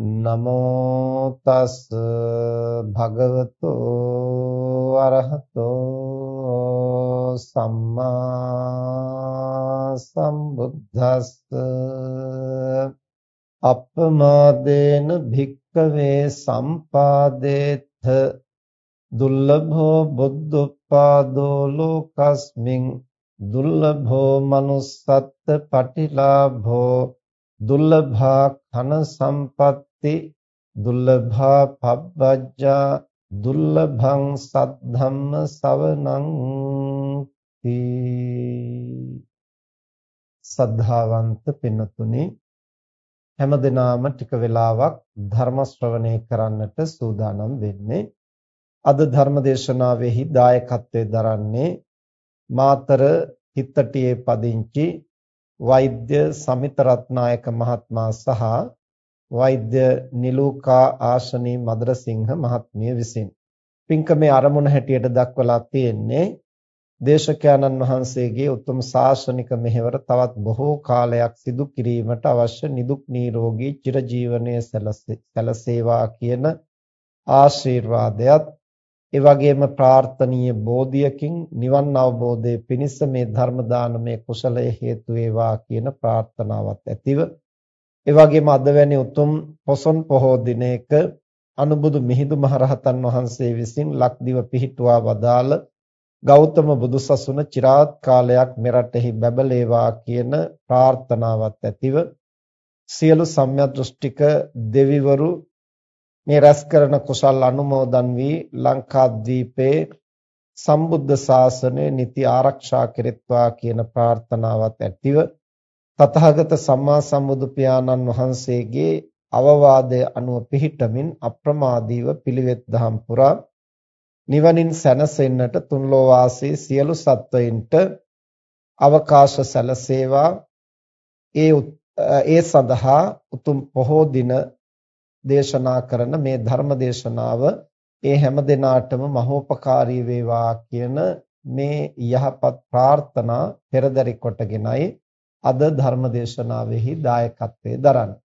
නමෝ තස් භගවතෝ අරහතෝ සම්මා සම්බුද්දස්ස. අප්පමාදේන භික්කවේ සම්පාදේත දුර්ලභෝ බුද්ධෝපාදෝ ලෝකස්මින්. දුර්ලභෝ manussත්ත පටිලාභෝ. දුර්ලභා කන සම්පatti දුර්ලභා පබ්බජ්ජා දුර්ලභං සද්ධම්ම සවනං සද්ධාවන්ත පින්නතුනි හැමදෙනාම ටික වෙලාවක් ධර්ම ශ්‍රවණය කරන්නට සූදානම් වෙන්නේ. අද ධර්ම දේශනාවෙහි දායකත්වයෙන් දරන්නේ මාතර හිත්තටියේ පදිංචි වෛද්‍ය සමිත රත්නායක මහත්මයා සහ වෛද්‍ය නිලූකා ආශනී මදරසිංහ මහත්මිය විසින්. පින්කමේ ආරමුණ හැටියට දක්වලා තියෙන්නේ දේශකයන්න් වහන්සේගේ උතුම් ශාසනික මෙහෙවර තවත් බොහෝ කාලයක් සිදු කිරීමට අවශ්‍ය නිදුක් නිරෝගී චිරජීවනයේ සැලසේවා කියන ආශිර්වාදයත් ඒ වගේම ප්‍රාර්ථනීය බෝධියකින් නිවන් අවබෝධයේ පිණිස මේ ධර්ම දානමය කුසලයේ හේතු වේවා කියන ප්‍රාර්ථනාවත් ඇතිව ඒ වගේම අද වැනි උතුම් පොසොන් පොහෝ දිනයක අනුබුදු මිහිඳු මහරහතන් වහන්සේ විසින් ලක්දිව පිහිටුවා වදාළ ගෞතම බුදුසසුන চিරාත් කාලයක් මෙරටෙහි බැබලේවා කියන ප්‍රාර්ථනාවත් ඇතිව සියලු සම්‍යක් දෘෂ්ටික දෙවිවරු මේ රැස් කරන කුසල් අනුමෝදන් වී ලංකාද්වීපයේ සම්බුද්ධ ශාසනය නිති ආරක්ෂා කෙරෙත්වා කියන ප්‍රාර්ථනාවත් ඇතිව තථාගත සම්මා සම්බුදු පියාණන් වහන්සේගේ අවවාදය අනුව පිහිටමින් අප්‍රමාදීව පිළිවෙත් දහම් පුරා නිවනින් සැනසෙන්නට තුන්ලෝ වාසී සියලු සත්වයින්ට අවකාශ සැලසේවා. ඒ ඒ සඳහා උතුම් පොහෝ දින දේශනා කරන මේ ධර්ම දේශනාව ඒ හැම දිනාටම මහෝපකාරී වේවා කියන මේ යහපත් ප්‍රාර්ථනා පෙරදරි කොටගෙනයි අද ධර්ම දේශනාවෙහි දායකත්වයේ දරන්නේ.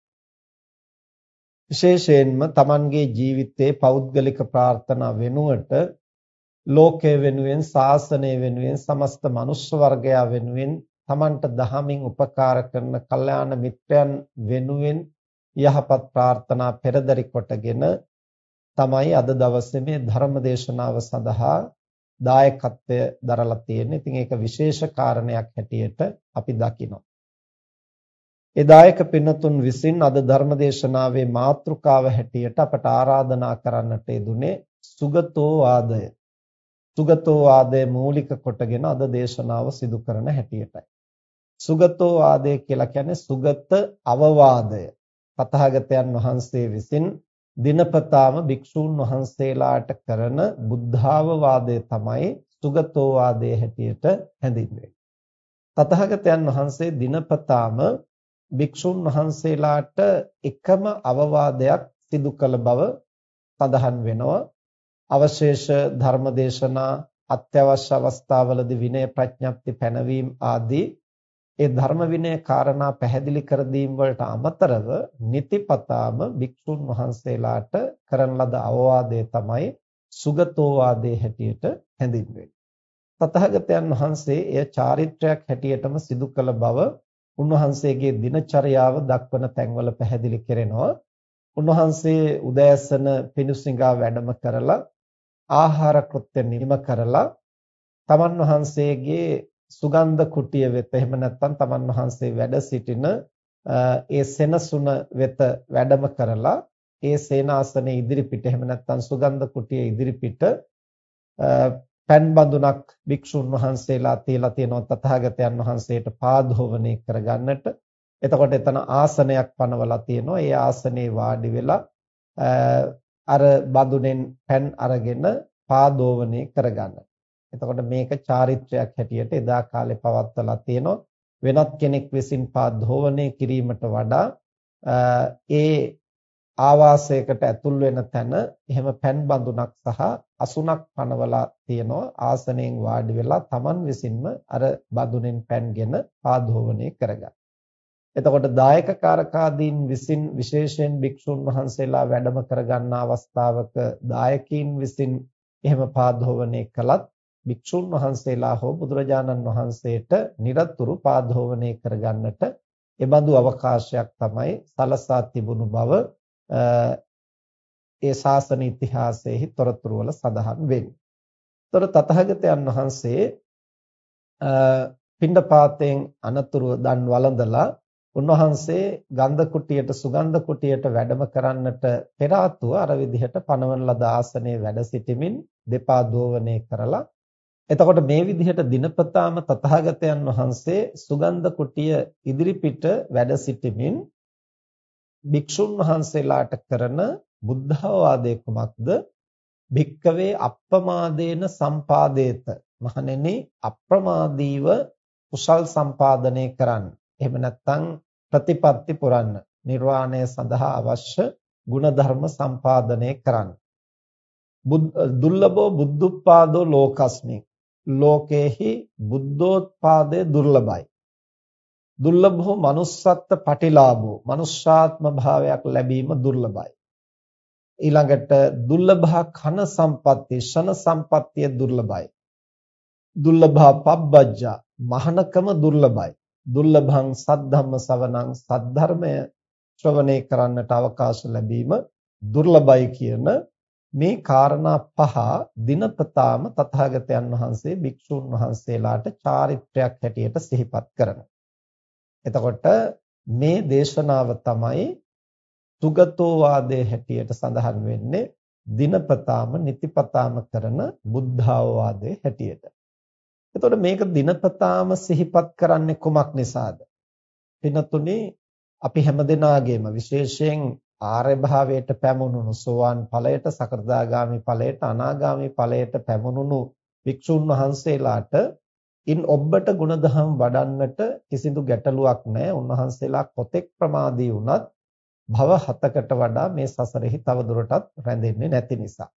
විශේෂයෙන්ම Tamanගේ ජීවිතයේ පෞද්ගලික ප්‍රාර්ථනා වෙනුවට ලෝකය වෙනුවෙන් ශාසනය වෙනුවෙන් සමස්ත මනුෂ්‍ය වර්ගයා වෙනුවෙන් Tamanට දහමින් උපකාර කරන කල්යාණ මිත්‍රයන් වෙනුවෙන් යහපත් ප්‍රාර්ථනා පෙරදරි කොටගෙන තමයි අද දවසේ මේ ධර්ම දේශනාව සඳහා දායකත්වය දරලා තියෙන්නේ. ඉතින් ඒක විශේෂ කාරණයක් හැටියට අපි දකිනවා. ඒ දායක පින්නතුන් විසින් අද ධර්ම දේශනාවේ මාතෘකාව හැටියට අපට ආරාධනා කරන්නට යෙදුනේ සුගතෝ වාදය. සුගතෝ වාදය මූලික කොටගෙන අද දේශනාව සිදු කරන හැටියටයි. සුගතෝ වාදය කියලා කියන්නේ සුගත අවවාදය. තථාගතයන් වහන්සේ විසින් දිනපතාම භික්ෂූන් වහන්සේලාට කරන බුද්ධාවවාදය තමයි සුගතෝ වාදයේ හැටියට හැඳින්වෙන්නේ. තථාගතයන් වහන්සේ දිනපතාම භික්ෂූන් වහන්සේලාට එකම අවවාදයක් සිදු කළ බව සඳහන් වෙනවා. අවශේෂ ධර්මදේශනා අත්‍යවශ්‍ය අවස්ථාවලදී විනය ප්‍රඥප්ති පැනවීම ආදී ඒ ධර්ම විනය කාරණා පැහැදිලි කර දීම වලට අමතරව නිතිපතාම භික්ෂුන් වහන්සේලාට කරන ලද අවවාදය තමයි සුගතෝ වාදයේ හැටියට හැඳින්වෙන්නේ. තථාගතයන් වහන්සේ එය චාරිත්‍රයක් හැටියටම සිදු කළ බව උන්වහන්සේගේ දිනචර්යාව දක්වන තැන්වල පැහැදිලි කරනවා. උන්වහන්සේ උදෑසන පිණුසිඟා වැඩම කරලා ආහාර කෘත්‍ය නිම කරලා තමන් වහන්සේගේ සුගන්ධ කුටිය වෙත එහෙම නැත්නම් තමන් වහන්සේ වැඩ සිටින ඒ සෙනසුන වෙත වැඩම කරලා ඒ සේනාසනේ ඉදිරිපිට එහෙම නැත්නම් සුගන්ධ කුටිය ඉදිරිපිට පෑන් බඳුනක් භික්ෂුන් වහන්සේලා තියලා තියෙනවා තථාගතයන් වහන්සේට පාදෝවණය කරගන්නට. එතකොට එතන ආසනයක් පනවලා තියෙනවා. ඒ ආසනේ වාඩි වෙලා අර බඳුනෙන් පෑන් අරගෙන පාදෝවණය කරගන්න. එතකොට මේක චාරිත්‍රයක් හැටියට එදා කාලේ පවත්වලා තියෙනවා. වෙනත් කෙනෙක් විසින් පාදෝවණය කිරීමට වඩා ඒ ආවාසයකට ඇතුල් වෙන තැන එහෙම පෑන් බඳුනක් සහ අසුනක් පනවලා තියෙනවා ආසනයෙන් වාඩි වෙලා Taman විසින්ම අර බඳුනෙන් පෑන්ගෙන පාදෝවණය කරගන්න. එතකොට දායක කාරකාදීන් විසින් විශේෂයෙන් භික්ෂුන් වහන්සේලා වැඩම කරගන්න අවස්ථාවක දායකීන් විසින් එහෙම පාදෝවණය කළත් භික්ෂුන් වහන්සේලා හෝ බුදුරජාණන් වහන්සේට নিরතුරු පාදෝවණය කරගන්නට එබඳු අවකාශයක් තමයි සලසා තිබුණු බව ඒ ශාසන ඉතිහාසයේ තොරතුරු වල සඳහන් වෙන්නේ. ତොර තථාගතයන් වහන්සේ පිණ්ඩපාතයෙන් අනතුරු දන් වළඳලා උන්වහන්සේ ගන්ධ කුටියට සුගන්ධ කුටියට වැඩම කරන්නට පෙර ආතුව අර විදිහට පනවන ලද ආසනයේ වැඩ සිටමින් දෙපා දෝවණය කරලා එතකොට මේ විදිහට දිනපතාම තථාගතයන් වහන්සේ සුගන්ධ කුටිය ඉදිරිපිට වැඩ සිටමින් භික්ෂුන් වහන්සේලාට කරන බුද්ධාවාදයේ කුමක්ද? භික්කවේ අප්‍රමාදේන සම්පාදේත. මහණෙනි අප්‍රමාදීව කුසල් සම්පාදනය කරන්න. එහෙම නැත්නම් ප්‍රතිපත්ති පුරන්න. නිර්වාණය සඳහා අවශ්‍ය ගුණධර්ම සම්පාදනය කරන්න. දුර්ලභෝ බුද්ධුත්පාදෝ ලෝකස්මි. ලෝකේහි බුද්ධෝත්පාදය දුර්ලභයි. දුර්ලභෝ manussත්ත්ව පටිලාභෝ මනුෂ්‍යාත්ම භාවයක් ලැබීම දුර්ලභයි. ඊළඟට දුර්ලභා කන සම්පatti ෂණ සම්පත්තිය දුර්ලභයි. දුර්ලභා පබ්බජ්ජා මහනකම දුර්ලභයි. දුර්ලභං සද්ධම්ම සවනං සද්ධර්මය ශ්‍රවණය කරන්නට අවකාශ ලැබීම දුර්ලභයි කියන මේ කාරණා පහ දිනපතාම තථාගතයන් වහන්සේ භික්ෂුන් වහන්සේලාට චාරිත්‍රයක් හැටියට සිහිපත් කරනවා එතකොට මේ දේශනාව තමයි සුගතෝ වාදයේ හැටියට සඳහන් වෙන්නේ දිනපතාම නිතිපතාම කරන බුද්ධාවවාදයේ හැටියට. එතකොට මේක දිනපතාම සිහිපත් කරන්නේ කුමක් නිසාද? පිනතුනේ අපි හැමදෙනාගේම විශේෂයෙන් ආර්ය භාවයට පැමුණුණු සෝවාන් ඵලයට සකෘදාගාමි ඵලයට අනාගාමි ඵලයට පැමුණුණු වික්ෂුන් වහන්සේලාට ඉන් ඔබට ಗುಣධම් වඩන්නට කිසිදු ගැටලුවක් නැහැ. උන්වහන්සේලා කොතෙක් ප්‍රමාදී වුණත් භව හතකට වඩා මේ සසරෙහි තව දුරටත් රැඳෙන්නේ නැති නිසා.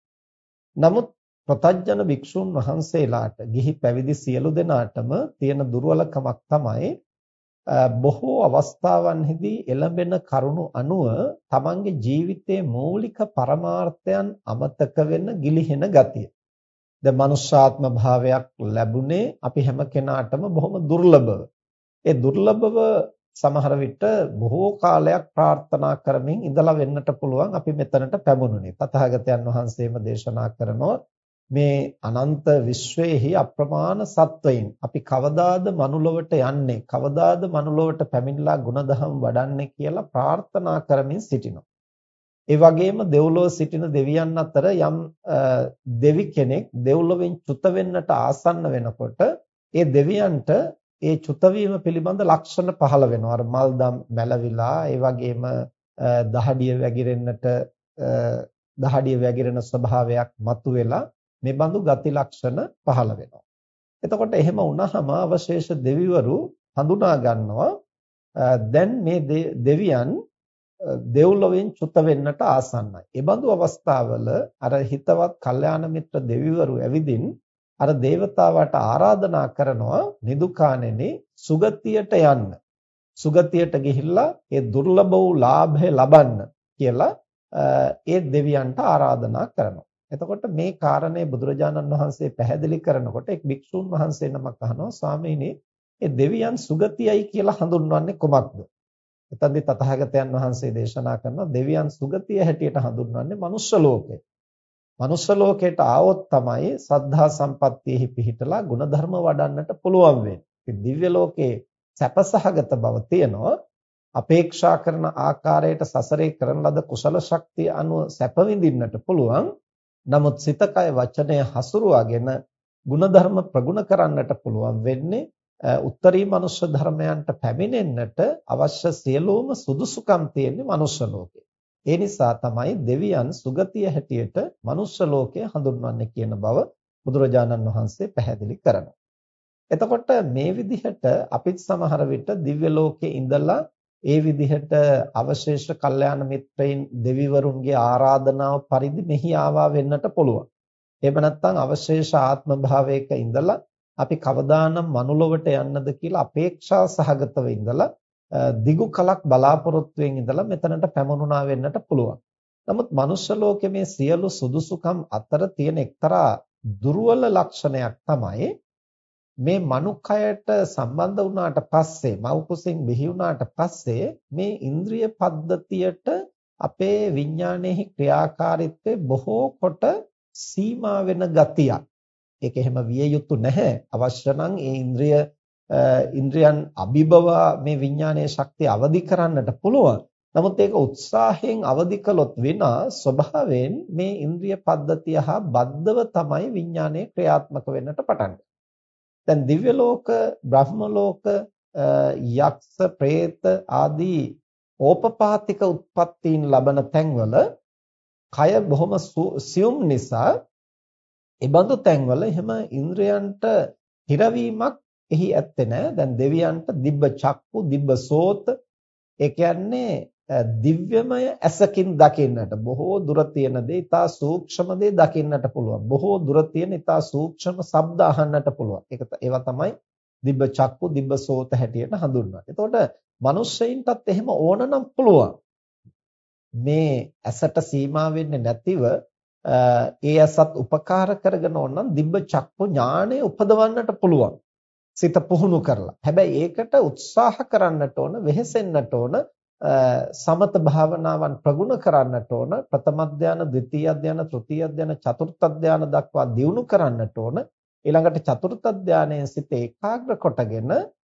නමුත් ප්‍රතඥ භික්ෂුන් වහන්සේලාට ගිහි පැවිදි සියලු දෙනාටම තියෙන දුර්වලකමක් තමයි බොහෝ අවස්ථාවන්හිදී එළඹෙන කරුණු අනුව තමන්ගේ ජීවිතයේ මූලික පරමාර්ථයන් අමතක වෙන ගිලිහෙන ගතිය. දැන් මනුෂ්‍යාත්ම භාවයක් ලැබුණේ අපි හැම කෙනාටම බොහොම දුර්ලභව. ඒ දුර්ලභව සමහර විට බොහෝ කාලයක් ප්‍රාර්ථනා කරමින් ඉඳලා වෙන්නට පුළුවන් අපි මෙතනට පැමුණුනේ. තථාගතයන් වහන්සේම දේශනා කරනවා මේ අනන්ත විශ්වයේහි අප්‍රමාණ සත්වයින් අපි කවදාද මනුලොවට යන්නේ කවදාද මනුලොවට පැමිණලා ගුණධම් වඩන්නේ කියලා ප්‍රාර්ථනා කරමින් සිටිනවා. ඒ වගේම දෙව්ලොව සිටින දෙවියන් අතර යම් දෙවි කෙනෙක් දෙව්ලොවෙන් චුත වෙන්නට ආසන්න වෙනකොට ඒ දෙවියන්ට ඒ චුත වීම පිළිබඳ ලක්ෂණ පහළ වෙනවා. අර මල්දම් මැලවිලා ඒ වගේම දහඩිය වැగిරෙන්නට දහඩිය වැగిරෙන ස්වභාවයක් මතුවෙලා මේ බඳු ගති ලක්ෂණ පහළ වෙනවා. එතකොට එහෙම වුණාම අවශේෂ දෙවිවරු හඳුනා ගන්නවා දැන් මේ දෙවියන් දෙව්ලොවෙන් චුත වෙන්නට ආසන්නයි. ඒ බඳු අවස්ථාවල අර හිතවත් කල්යාණ මිත්‍ර දෙවිවරු ඇවිදින් අර దేవතාවට ආරාධනා කරනවා නිදුකාණෙනි සුගතියට යන්න. සුගතියට ගිහිල්ලා ඒ දුර්ලභ වූ ලාභය ලබන්න කියලා ඒ දෙවියන්ට ආරාධනා කරනවා. එතකොට මේ කාරණේ බුදුරජාණන් වහන්සේ පැහැදිලි කරනකොට එක් භික්ෂුන් වහන්සේ නමක් අහනවා ස්වාමීනි ඒ දෙවියන් සුගතියයි කියලා හඳුන්වන්නේ කොමක්ද? එතෙන්දී තථාගතයන් වහන්සේ දේශනා කරනවා දෙවියන් සුගතිය හැටියට හඳුන්වන්නේ මනුෂ්‍ය ලෝකය. මනුෂ්‍ය ලෝකයට ආවොත් තමයි සද්ධා සම්පත්තියෙහි පිහිටලා ಗುಣධර්ම වඩන්නට පුළුවන් වෙන්නේ. දිව්‍ය ලෝකේ සැපසහගත බව තියනවා. අපේක්ෂා කරන ආකාරයට සසරේ කරන ලද කුසල ශක්තිය අනුව සැප විඳින්නට පුළුවන්. නමුත් සිත කය වචනය හසුරුවාගෙන ಗುಣධර්ම ප්‍රගුණ කරන්නට පුළුවන් වෙන්නේ උත්තරී මනුෂ්‍ය ධර්මයන්ට පැමිණෙන්නට අවශ්‍ය සියලුම සුදුසුකම් තියෙන්නේ මනුෂ්‍ය ලෝකේ. ඒ නිසා තමයි දෙවියන් සුගතිය හැටියට මනුෂ්‍ය ලෝකය හඳුන්වන්නේ කියන බව බුදුරජාණන් වහන්සේ පැහැදිලි කරනවා. එතකොට මේ විදිහට අපිත් සමහර විට දිව්‍ය ලෝකේ ඉඳලා ඒ විදිහට අවශේෂ කල්යාණ මිත්‍රයින් දෙවිවරුන්ගේ ආරාධනාව පරිදි මෙහි ආවා වෙන්නට පුළුවන්. එහෙම නැත්නම් අවශේෂ ආත්ම භාවයක ඉඳලා අපි කවදානම් මනුලොවට යන්නද කියලා අපේක්ෂා සහගතව ඉඳලා දිගු කලක් බලාපොරොත්තුෙන් ඉඳලා මෙතනට පැමුණුනා වෙන්නට පුළුවන්. නමුත් මනුෂ්‍ය ලෝකයේ මේ සියලු සුදුසුකම් අතර තියෙන එක්තරා දුර්වල ලක්ෂණයක් තමයි මේ මනුකයට සම්බන්ධ වුණාට පස්සේ මව් කුසෙන් බිහි වුණාට පස්සේ මේ ඉන්ද්‍රිය පද්ධතියට අපේ විඥානයේ ක්‍රියාකාරීත්වය බොහෝ කොට සීමා වෙන ගතියක්. ඒක එහෙම විය යුතු නැහැ. අවශ්‍ය නම් ඒ ඉන්ද්‍රිය ඉන්ද්‍රයන් අභිබව මේ විඥානයේ ශක්තිය අවදි කරන්නට පුළුවන්. නමුත් ඒක උත්සාහයෙන් අවදි කළොත් විනා ස්වභාවයෙන් මේ ඉන්ද්‍රිය පද්ධතිය හා බද්ධව තමයි විඥානය ක්‍රියාත්මක වෙන්නට පටන් දැන් දිව්‍ය ලෝක, බ්‍රහ්ම ලෝක, යක්ෂ, പ്രേත ආදී ඕපපාතික උත්පත්තීන් ලබන තැන්වල කය බොහොම සියුම් නිසා ඒ බඳු තැන්වල එහෙම ඉන්ද්‍රයන්ට හිරවීමක් එහි ඇත්තේ නැහැ. දැන් දෙවියන්ට දිබ්බ චක්කු, දිබ්බ සෝත ඒ කියන්නේ දිව්‍යමය ඇසකින් දකින්නට බොහෝ දුර තියෙන දේ ඉතා සූක්ෂම දේ දකින්නට පුළුවන්. බොහෝ දුර තියෙන ඉතා සූක්ෂම ශබ්ද අහන්නට පුළුවන්. ඒක ඒවා තමයි දිබ්බ චක්කු, දිබ්බ සෝත හැටියට හඳුන්වන්නේ. එතකොට මිනිස්සෙයින්ටත් එහෙම ඕනනම් පුළුවන්. මේ ඇසට සීමා වෙන්නේ නැතිව ඒ ඇසත් උපකාර කරගෙන ඕනනම් දිබ්බ චක්කු ඥාණය උපදවන්නට පුළුවන්. සිත පුහුණු කරලා. හැබැයි ඒකට උත්සාහ කරන්නට ඕන, වෙහෙසෙන්නට ඕන, සමත භාවනාවන් ප්‍රගුණ කරන්නට ඕන ප්‍රථම ධානය, ද්විතීය ධානය, තෘතීය ධානය, චතුර්ථ ධානය දක්වා දියුණු කරන්නට ඕන ඊළඟට චතුර්ථ ධානයෙන් සිත ඒකාග්‍ර කොටගෙන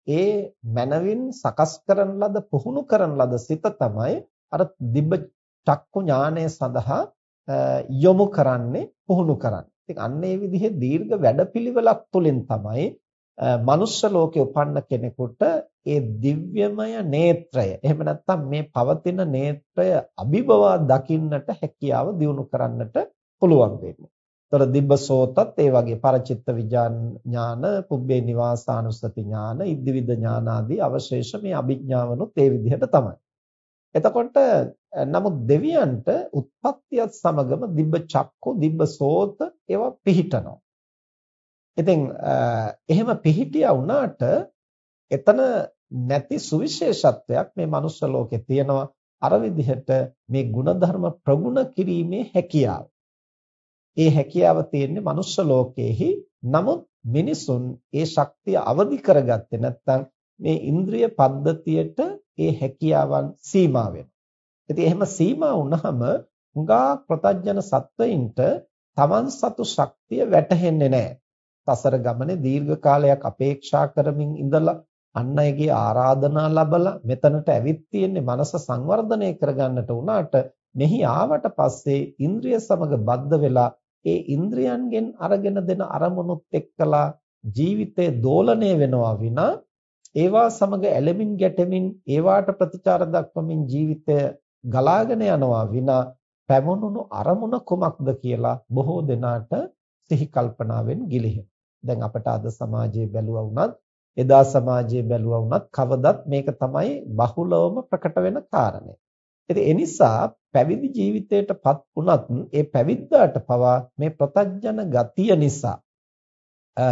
ඒ මනවින් සකස් කරන ලද පුහුණු කරන ලද සිත තමයි අර දිබ්බ චක්කු ඥානය සඳහා යොමු කරන්නේ පුහුණු කරන්නේ. ඉතින් අන්න ඒ විදිහේ දීර්ඝ වැඩපිළිවෙලක් තුලින් තමයි මනුෂ්‍ය ලෝකේ උපන්න කෙනෙකුට ඒ දිව්‍යමය නේත්‍රය එහෙම නැත්නම් මේ පවතින නේත්‍රය අභිබවා දකින්නට හැකියාව දියුණු කරන්නට පුළුවන් වෙන්නේ. ତොර දිබ්බසෝතත් ඒ වගේ පරචිත්ත විඥාන, පුබ්බේ නිවාසානුස්සති ඥාන, ඉද්දිවිද ඥාන ආදී අවශේෂ මේ අභිඥාවනොත් ඒ විදිහට තමයි. එතකොට නමුත් දෙවියන්ට උත්පත්තියත් සමගම දිබ්බ චක්කු, දිබ්බ සෝත ඒවා පිහිටනවා. ඉතින් එහෙම පිහිටියා වුණාට එතන නැති සුවිශේෂත්වයක් මේ මනුස්ස ලෝකේ තියෙනවා අර විදිහට මේ ಗುಣධර්ම ප්‍රගුණ කිරීමේ හැකියාව. ඒ හැකියාව තියෙන්නේ මනුස්ස ලෝකයේහි නමුත් මිනිසුන් ඒ ශක්තිය අවදි කරගත්තේ නැත්නම් මේ ඉන්ද්‍රිය පද්ධතියට ඒ හැකියාවන් සීමා වෙනවා. ඉතින් එහෙම සීමා වුණාම හුඟා ප්‍රතඥන සත්වයින්ට තමන් සතු ශක්තිය වැටහෙන්නේ නැහැ. සසර ගමනේ දීර්ඝ කාලයක් අපේක්ෂා කරමින් ඉඳලා අන් අයගේ ආරාධනා ලබලා මෙතනට ඇවිත් තියෙන්නේ මනස සංවර්ධනය කරගන්නට උනාට මෙහි ආවට පස්සේ ඉන්ද්‍රිය සමග බද්ධ වෙලා ඒ ඉන්ද්‍රියන්ගෙන් අරගෙන දෙන අරමුණුත් එක්කලා ජීවිතේ දෝලණය වෙනවා විනා ඒවා සමග ඇලෙමින් ගැටෙමින් ඒවාට ප්‍රතිචාර දක්වමින් ජීවිතය ගලාගෙන යනවා විනා පැමුණුණු අරමුණ කුමක්ද කියලා බොහෝ දෙනාට සිහි කල්පනාවෙන් ගිලිහෙන. දැන් අපට අද සමාජයේ බැලුවා වුණත් එදා සමාජයේ බැලුවා වුණත් කවදත් මේක තමයි බහුලවම ප්‍රකට වෙන කාරණය. ඉතින් ඒ නිසා පැවිදි ජීවිතයටපත් වුණත් ඒ පැවිද්දාට පවා මේ ප්‍රතඥන ගතිය නිසා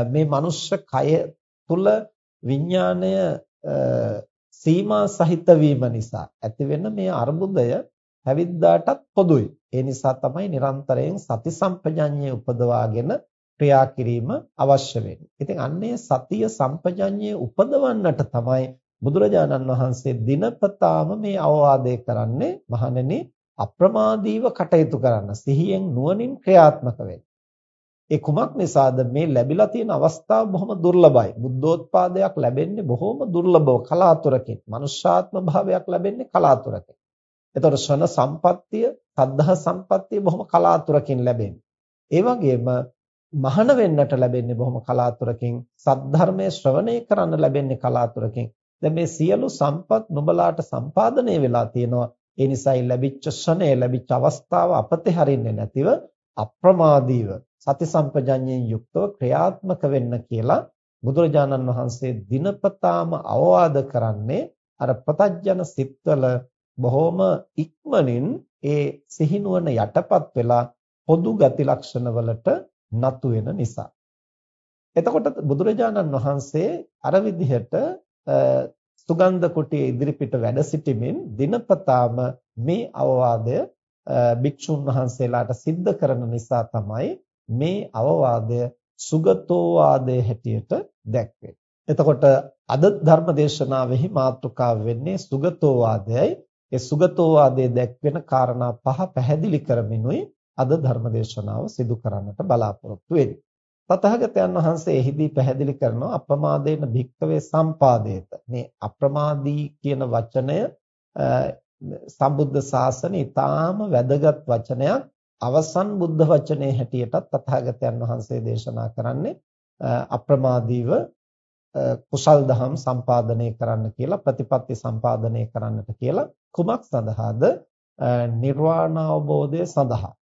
මේ මනුෂ්‍ය කය තුල විඥාණය සීමා සහිත වීම නිසා ඇතිවෙන මේ අර්බුදය පැවිද්දාටත් පොදුයි. ඒ නිසා තමයි නිරන්තරයෙන් සති සම්පජඤ්ඤය උපදවාගෙන ක්‍රියා කිරීම අවශ්‍ය වෙන්නේ. ඉතින් අන්නේ සතිය සම්පජඤ්ඤය උපදවන්නට තමයි බුදුරජාණන් වහන්සේ දිනපතාම මේ අවවාදය කරන්නේ මහණෙනි අප්‍රමාදීව කටයුතු කරන්න සිහියෙන් නුවණින් ක්‍රියාත්මක වෙන්න. ඒ කුමක් නිසාද මේ ලැබිලා තියෙන අවස්ථාව බොහොම දුර්ලභයි. බුද්ධෝත්පාදයක් ලැබෙන්නේ බොහොම දුර්ලභව කලාතුරකින්. මනුෂ්‍යාත්ම භාවයක් ලැබෙන්නේ කලාතුරකින්. එතකොට ශ්‍රණ සම්පත්තිය, සද්ධා සම්පත්තිය බොහොම කලාතුරකින් ලැබෙන්නේ. ඒ වගේම මහාන වෙන්නට ලැබෙන්නේ බොහොම කලාතුරකින්. සද්ධර්මයේ ශ්‍රවණය කරන්න ලැබෙන්නේ කලාතුරකින්. දැන් මේ සියලු සම්පත් නුඹලාට සම්පාදනය වෙලා තියෙනවා. ඒ නිසායි ලැබිච්ච ශ්‍රණය ලැබිච්ච අවස්ථාව අපතේ හරින්නේ නැතිව අප්‍රමාදීව සති සම්පජඤ්ඤයෙන් යුක්තව ක්‍රියාත්මක වෙන්න කියලා බුදුරජාණන් වහන්සේ දිනපතාම අවවාද කරන්නේ අර පතජන සිත්වල බොහොම ඉක්මනින් ඒ සිහිනුවන යටපත් වෙලා පොදු ගති ලක්ෂණ වලට නතු වෙන නිසා. එතකොට බුදුරජාණන් වහන්සේ අර විදිහට සුගන්ධ කුටියේ ඉදිරිපිට වැඩ සිටීමෙන් දිනපතාම මේ අවවාදය භික්ෂුන් වහන්සේලාට සිද්ධ කරන නිසා තමයි මේ අවවාදය සුගතෝ වාදයේ හැටියට දැක්වේ. එතකොට අද ධර්ම දේශනාවෙහි මාතෘකාව වෙන්නේ සුගතෝ වාදයයි. ඒ සුගතෝ වාදයේ දැක්වෙන කාරණා පහ පැහැදිලි කරමිනුයි අද ධර්ම දේශනාව සිදු කරන්නට බලාපොරොත්තු වෙන්නේ. තථාගතයන් වහන්සේ එහිදී පැහැදිලි කරනවා අප්‍රමාදේන භික්කවේ සම්පාදේත. මේ අප්‍රමාදී කියන වචනය සම්බුද්ධ ශාසනය ඊටාම වැදගත් වචනයක්. අවසන් බුද්ධ වචනේ හැටියටත් තථාගතයන් වහන්සේ දේශනා කරන්නේ අප්‍රමාදීව කුසල් දහම් සම්පාදනය කරන්න කියලා ප්‍රතිපත්ති සම්පාදනය කරන්නට කියලා කුමක් සඳහාද නිර්වාණ අවබෝධය සඳහා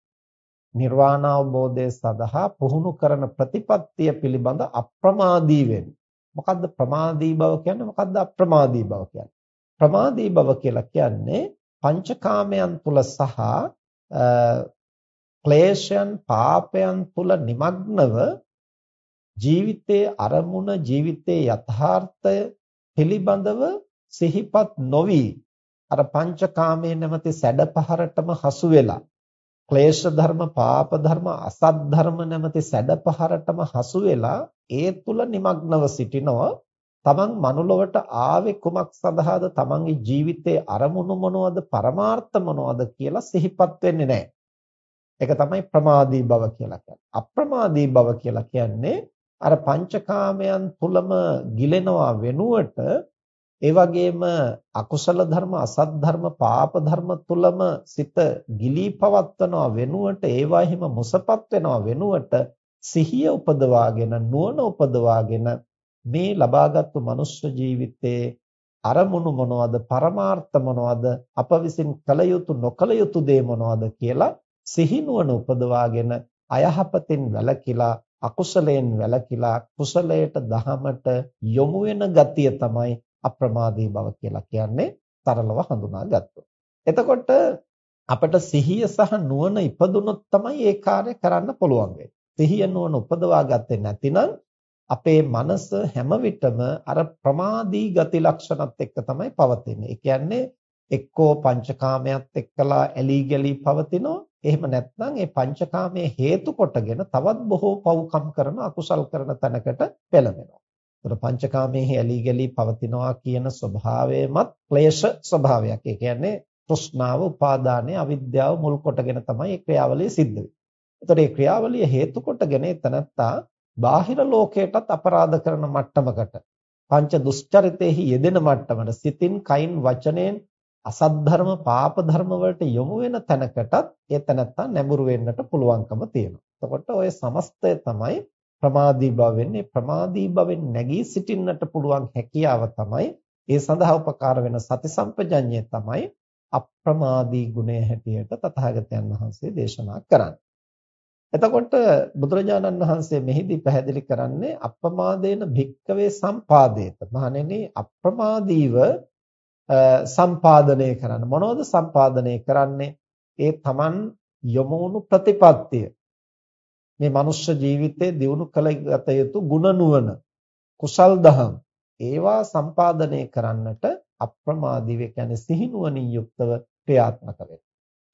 නිර්වාණ අවබෝධය සඳහා පුහුණු කරන ප්‍රතිපත්තිය පිළිබඳ අප්‍රමාදී වෙන්න. මොකද්ද ප්‍රමාදී බව කියන්නේ? මොකද්ද අප්‍රමාදී බව කියන්නේ? ප්‍රමාදී බව කියලා කියන්නේ පංචකාමයන් තුල සහ ක්ලේශයන් පාපයන් තුල নিমග්නව ජීවිතයේ අරමුණ ජීවිතයේ යථාර්ථය පිළිබඳව සිහිපත් නොවි අර පංචකාමයේ නැමැති සැඩ පහරටම හසු වෙලා ක්ලේශ ධර්ම, පාප ධර්ම, අසත් ධර්ම නැමැති සැඩපහරටම හසු වෙලා ඒ තුල নিমগ্নව සිටිනවා. තමන් මනුලොවට ආවේ කුමක් සඳහාද? තමන්ගේ ජීවිතයේ අරමුණු මොනවද? පරමාර්ථ මොනවද කියලා සිහිපත් වෙන්නේ නැහැ. ඒක තමයි ප්‍රමාදී භව කියලා කියන්නේ. අප්‍රමාදී භව කියලා කියන්නේ අර පංචකාමයන් තුලම ගිලෙනවා වෙනුවට ඒ වගේම අකුසල ධර්ම අසත් ධර්ම පාප ධර්ම තුලම සිත ගිලී පවත්වනවා වෙනුවට ඒවාහිම මුසපත් වෙනවා වෙනුවට සිහිය උපදවාගෙන නුවණ උපදවාගෙන මේ ලබාගත්තු මනුෂ්‍ය ජීවිතයේ අරමුණු මොනවද පරමාර්ථ මොනවද අප විසින් කළ යුතු නොකළ යුතු දේ මොනවද කියලා සිහිනුවන උපදවාගෙන අයහපතෙන් වැළකීලා අකුසලයෙන් වැළකීලා කුසලයට දහමට යොමු වෙන ගතිය තමයි අප්‍රමාදී බව කියලා කියන්නේ තරලව හඳුනාගත්තොත්. එතකොට අපිට සිහිය සහ නුවණ ඉපදුනොත් තමයි ඒ කාර්ය කරන්න පුළුවන් වෙන්නේ. සිහිය නුවණ උපදවා ගත්තේ නැතිනම් අපේ මනස හැම විටම අර ප්‍රමාදී ගති ලක්ෂණත් එක්ක තමයි පවතින්නේ. ඒ කියන්නේ එක්කෝ පංචකාමයට එක්කලා ඇලී ගලී පවතිනවා එහෙම නැත්නම් ඒ පංචකාමයේ හේතු කොටගෙන තවත් බොහෝ පව්කම් කරන අකුසල් කරන තැනකට පෙළඹෙනවා. ඒතර පංචකාමයේ ඇලී ගලී පවතිනවා කියන ස්වභාවයමත් ක්ලේශ ස්වභාවයක්. ඒ කියන්නේ තෘෂ්ණාව, උපාදානය, අවිද්‍යාව මුල් කොටගෙන තමයි මේ ක්‍රියාවලිය සිද්ධ වෙන්නේ. ඒතර මේ ක්‍රියාවලිය හේතු කොටගෙන තනත්තා බාහිර ලෝකයටත් අපරාධ කරන මට්ටමකට පංච දුස්චරිතෙහි යෙදෙන මට්ටමට සිතින්, කයින්, වචනයෙන් අසත් ධර්ම පාප ධර්ම වලට යොමු වෙන තැනකටත් ඒ තැනත්තා නැඹුරු වෙන්නට පුළුවන්කම තියෙනවා. එතකොට ওই සමස්තය තමයි ප්‍රමාදී බව වෙන්නේ. ප්‍රමාදී බවෙන් නැගී සිටින්නට පුළුවන් හැකියාව තමයි ඒ සඳහා උපකාර වෙන සති සම්පජඤ්ඤය තමයි අප්‍රමාදී ගුණය හැටියට තථාගතයන් වහන්සේ දේශනා කරන්නේ. එතකොට බුදුරජාණන් වහන්සේ මෙහිදී පැහැදිලි කරන්නේ අප්‍රමාදේන භික්කවේ සම්පාදේත. මහණෙනි අප්‍රමාදීව සම්පාදනය කරන්න. මොනවද සම්පාදනය කරන්නේ? ඒ Taman යොමුණු ප්‍රතිපත්තිය. මේ මනුෂ්‍ය ජීවිතයේ දියුණු කළ ගත යුතු ගුණ නුවණ කුසල් දහම් ඒවා සම්පාදනය කරන්නට අප්‍රමාදීව කියන්නේ සිහිනුවණින් යුක්තව ක්‍රියාත්මක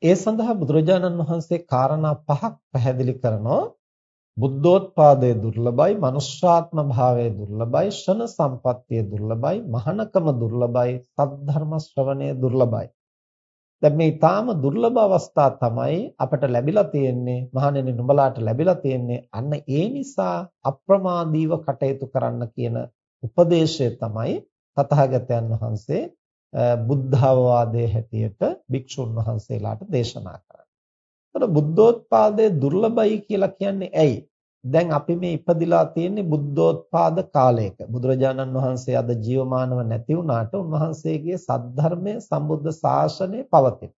ඒ සඳහා බුදුරජාණන් වහන්සේ කාරණා පහක් පැහැදිලි කරනවා. බුද්ධෝත්පාදයේ දුර්ලභයි මනුෂ්‍යාත්ම භාවයේ දුර්ලභයි ෂණ සම්පත්තිය දුර්ලභයි මහානකම දුර්ලභයි සද්ධර්ම ශ්‍රවණය දුර්ලභයි. දැන් මේ ඊටාම දුර්ලභ අවස්ථා තමයි අපට ලැබිලා තියෙන්නේ මහණෙනි නුඹලාට ලැබිලා තියෙන්නේ අන්න ඒ නිසා අප්‍රමාදීව කටයුතු කරන්න කියන උපදේශය තමයි තථාගතයන් වහන්සේ බුද්ධාවවාදයේ හැටියට භික්ෂුන් වහන්සේලාට දේශනා කරන්නේ. එතකොට බුද්ධෝත්පාදයේ දුර්ලභයි කියලා කියන්නේ ඇයි? දැන් අපි මේ ඉපදිලා තියෙන්නේ බුද්ධෝත්පාද කාලයක. බුදුරජාණන් වහන්සේ අද ජීවමානව නැති වුණාට උන්වහන්සේගේ සද්ධර්මය සම්බුද්ධ ශාසනය පවතින.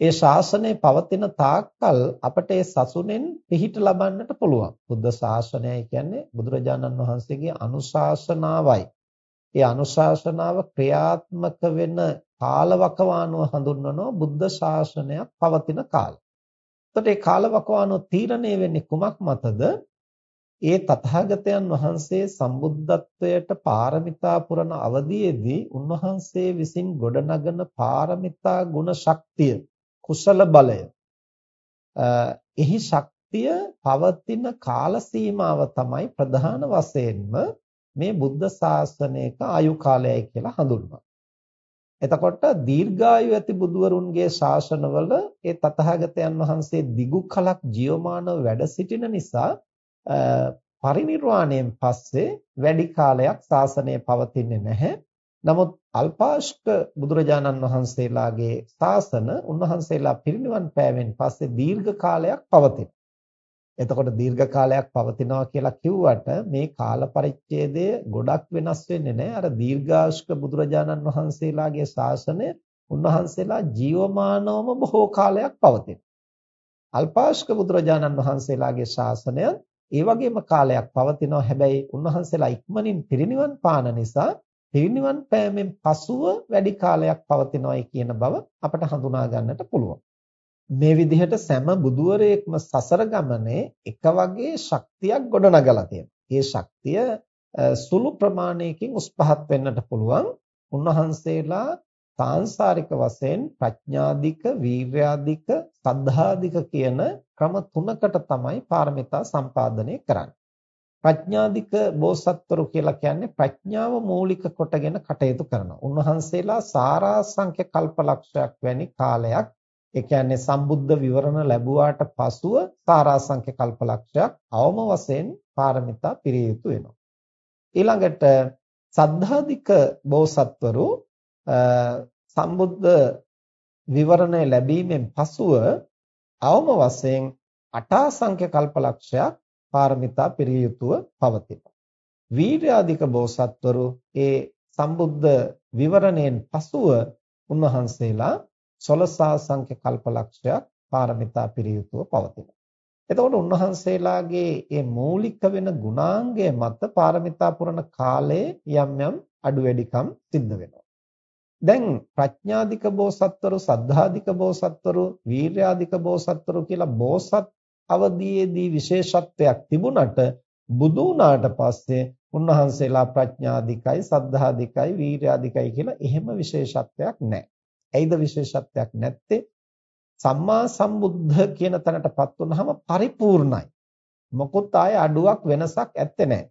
ඒ ශාසනය පවතින තාක්කල් අපට ඒ සසුනෙන් පිහිට ලබන්නට පුළුවන්. බුද්ධ ශාසනය කියන්නේ බුදුරජාණන් වහන්සේගේ අනුශාසනාවයි. ඒ අනුශාසනාව ක්‍රියාත්මක වෙන කාලවකවානුව හඳුන්වනවා බුද්ධ ශාසනයක් පවතින කාලය. එතකොට මේ කාලවකවානුව තීරණය වෙන්නේ කුමක් මතද? ඒ තථාගතයන් වහන්සේ සම්බුද්ධත්වයට පාරමිතා පුරන අවධියේදී උන්වහන්සේ විසින් ගොඩනගන පාරමිතා ගුණ ශක්තිය කුසල බලය එහි ශක්තිය පවතින කාල සීමාව තමයි ප්‍රධාන වශයෙන්ම මේ බුද්ධ ශාසනයක ආයු කාලයයි කියලා හඳුන්වන්නේ. එතකොට දීර්ඝායු ඇති බුදුවරුන්ගේ ශාසනවල ඒ තථාගතයන් වහන්සේ දිගු කලක් ජීවමානව වැඩ සිටින නිසා පරිණිරවාණයෙන් පස්සේ වැඩි කාලයක් ශාසනය පවතින්නේ නැහැ. නමුත් අල්පාෂ්ක බුදුරජාණන් වහන්සේලාගේ ශාසන උන්වහන්සේලා පිරිනිවන් පෑවෙන් පස්සේ දීර්ඝ කාලයක් පවතින. එතකොට දීර්ඝ කාලයක් පවතිනවා කියලා කිව්වට මේ කාල පරිච්ඡේදය ගොඩක් වෙනස් වෙන්නේ නැහැ. අර දීර්ඝාෂ්ක බුදුරජාණන් වහන්සේලාගේ ශාසනය උන්වහන්සේලා ජීවමානවම බොහෝ කාලයක් පවතින. අල්පාෂ්ක බුදුරජාණන් වහන්සේලාගේ ශාසනය ඒ වගේම කාලයක් පවතිනවා. හැබැයි උන්වහන්සේලා ඉක්මනින් පිරිනිවන් පාන නිසා පිරිනිවන් පෑමෙන් පසුව වැඩි කාලයක් පවතිනවායි කියන බව අපට හඳුනා ගන්නට පුළුවන්. මේ විදිහට සෑම බුදුවරයෙක්ම සසර ගමනේ එක වගේ ශක්තියක් ගොඩනගලා තියෙනවා. ඒ ශක්තිය සුළු ප්‍රමාණයකින් උස් පහත් වෙන්නට පුළුවන්. උන්වහන්සේලා සාංශාරික වශයෙන් ප්‍රඥාධික, වීර්යාධික, සද්ධාධික කියන ක්‍රම තුනකට තමයි පාරමිතා සම්පාදනය කරන්නේ. ප්‍රඥාධික බෝසත්වරු කියලා කියන්නේ ප්‍රඥාව මූලික කොටගෙන කටයුතු කරනවා. උන්වහන්සේලා සාරාංශක කල්පලක්ෂයක් වැනි කාලයක් ඒ කියන්නේ සම්බුද්ධ විවරණ ලැබුවාට පසුව සාරාංශක කල්පලක්ෂයක් අවම වශයෙන් පාරමිතා පිරිය යුතු වෙනවා. ඊළඟට සද්ධාධික බෝසත්වරු සම්බුද්ධ විවරණය ලැබීමෙන් පසුව අවම වශයෙන් අටාසංඛ්‍ය කල්පලක්ෂයක් පාරමිතා පිරිය යුතුව පවතිනවා. වීර්යාධික බෝසත්වරු ඒ සම්බුද්ධ විවරණයෙන් පසුව උන්වහන්සේලා සොළසා සංඛ්‍ය කල්පලක්ෂයක් පාරමිතා පිරිය යුතුව පවතිනවා. එතකොට උන්වහන්සේලාගේ මේ මූලික වෙන ගුණාංගය මත පාරමිතා පුරන කාලයේ යම් යම් අඩු වැඩිකම් සිද්ධ වෙනවා. දැන් ප්‍රඥාධික බෝසත්වරු, සද්ධාධික බෝසත්වරු, වීර්යාධික බෝසත්වරු කියලා බෝසත් අවදීයේදී විශේෂත්වයක් තිබුණට බුදු වුණාට පස්සේ උන්වහන්සේලා ප්‍රඥාධිකයි, සද්ධාධිකයි, වීර්යාධිකයි කියලා එහෙම විශේෂත්වයක් නැහැ. ඇයිද විශේෂත්වයක් නැත්තේ? සම්මා සම්බුද්ධ කියන තැනටපත් වුනහම පරිපූර්ණයි. මොකොත් ආයේ අඩුවක් වෙනසක් ඇත්තේ නැහැ.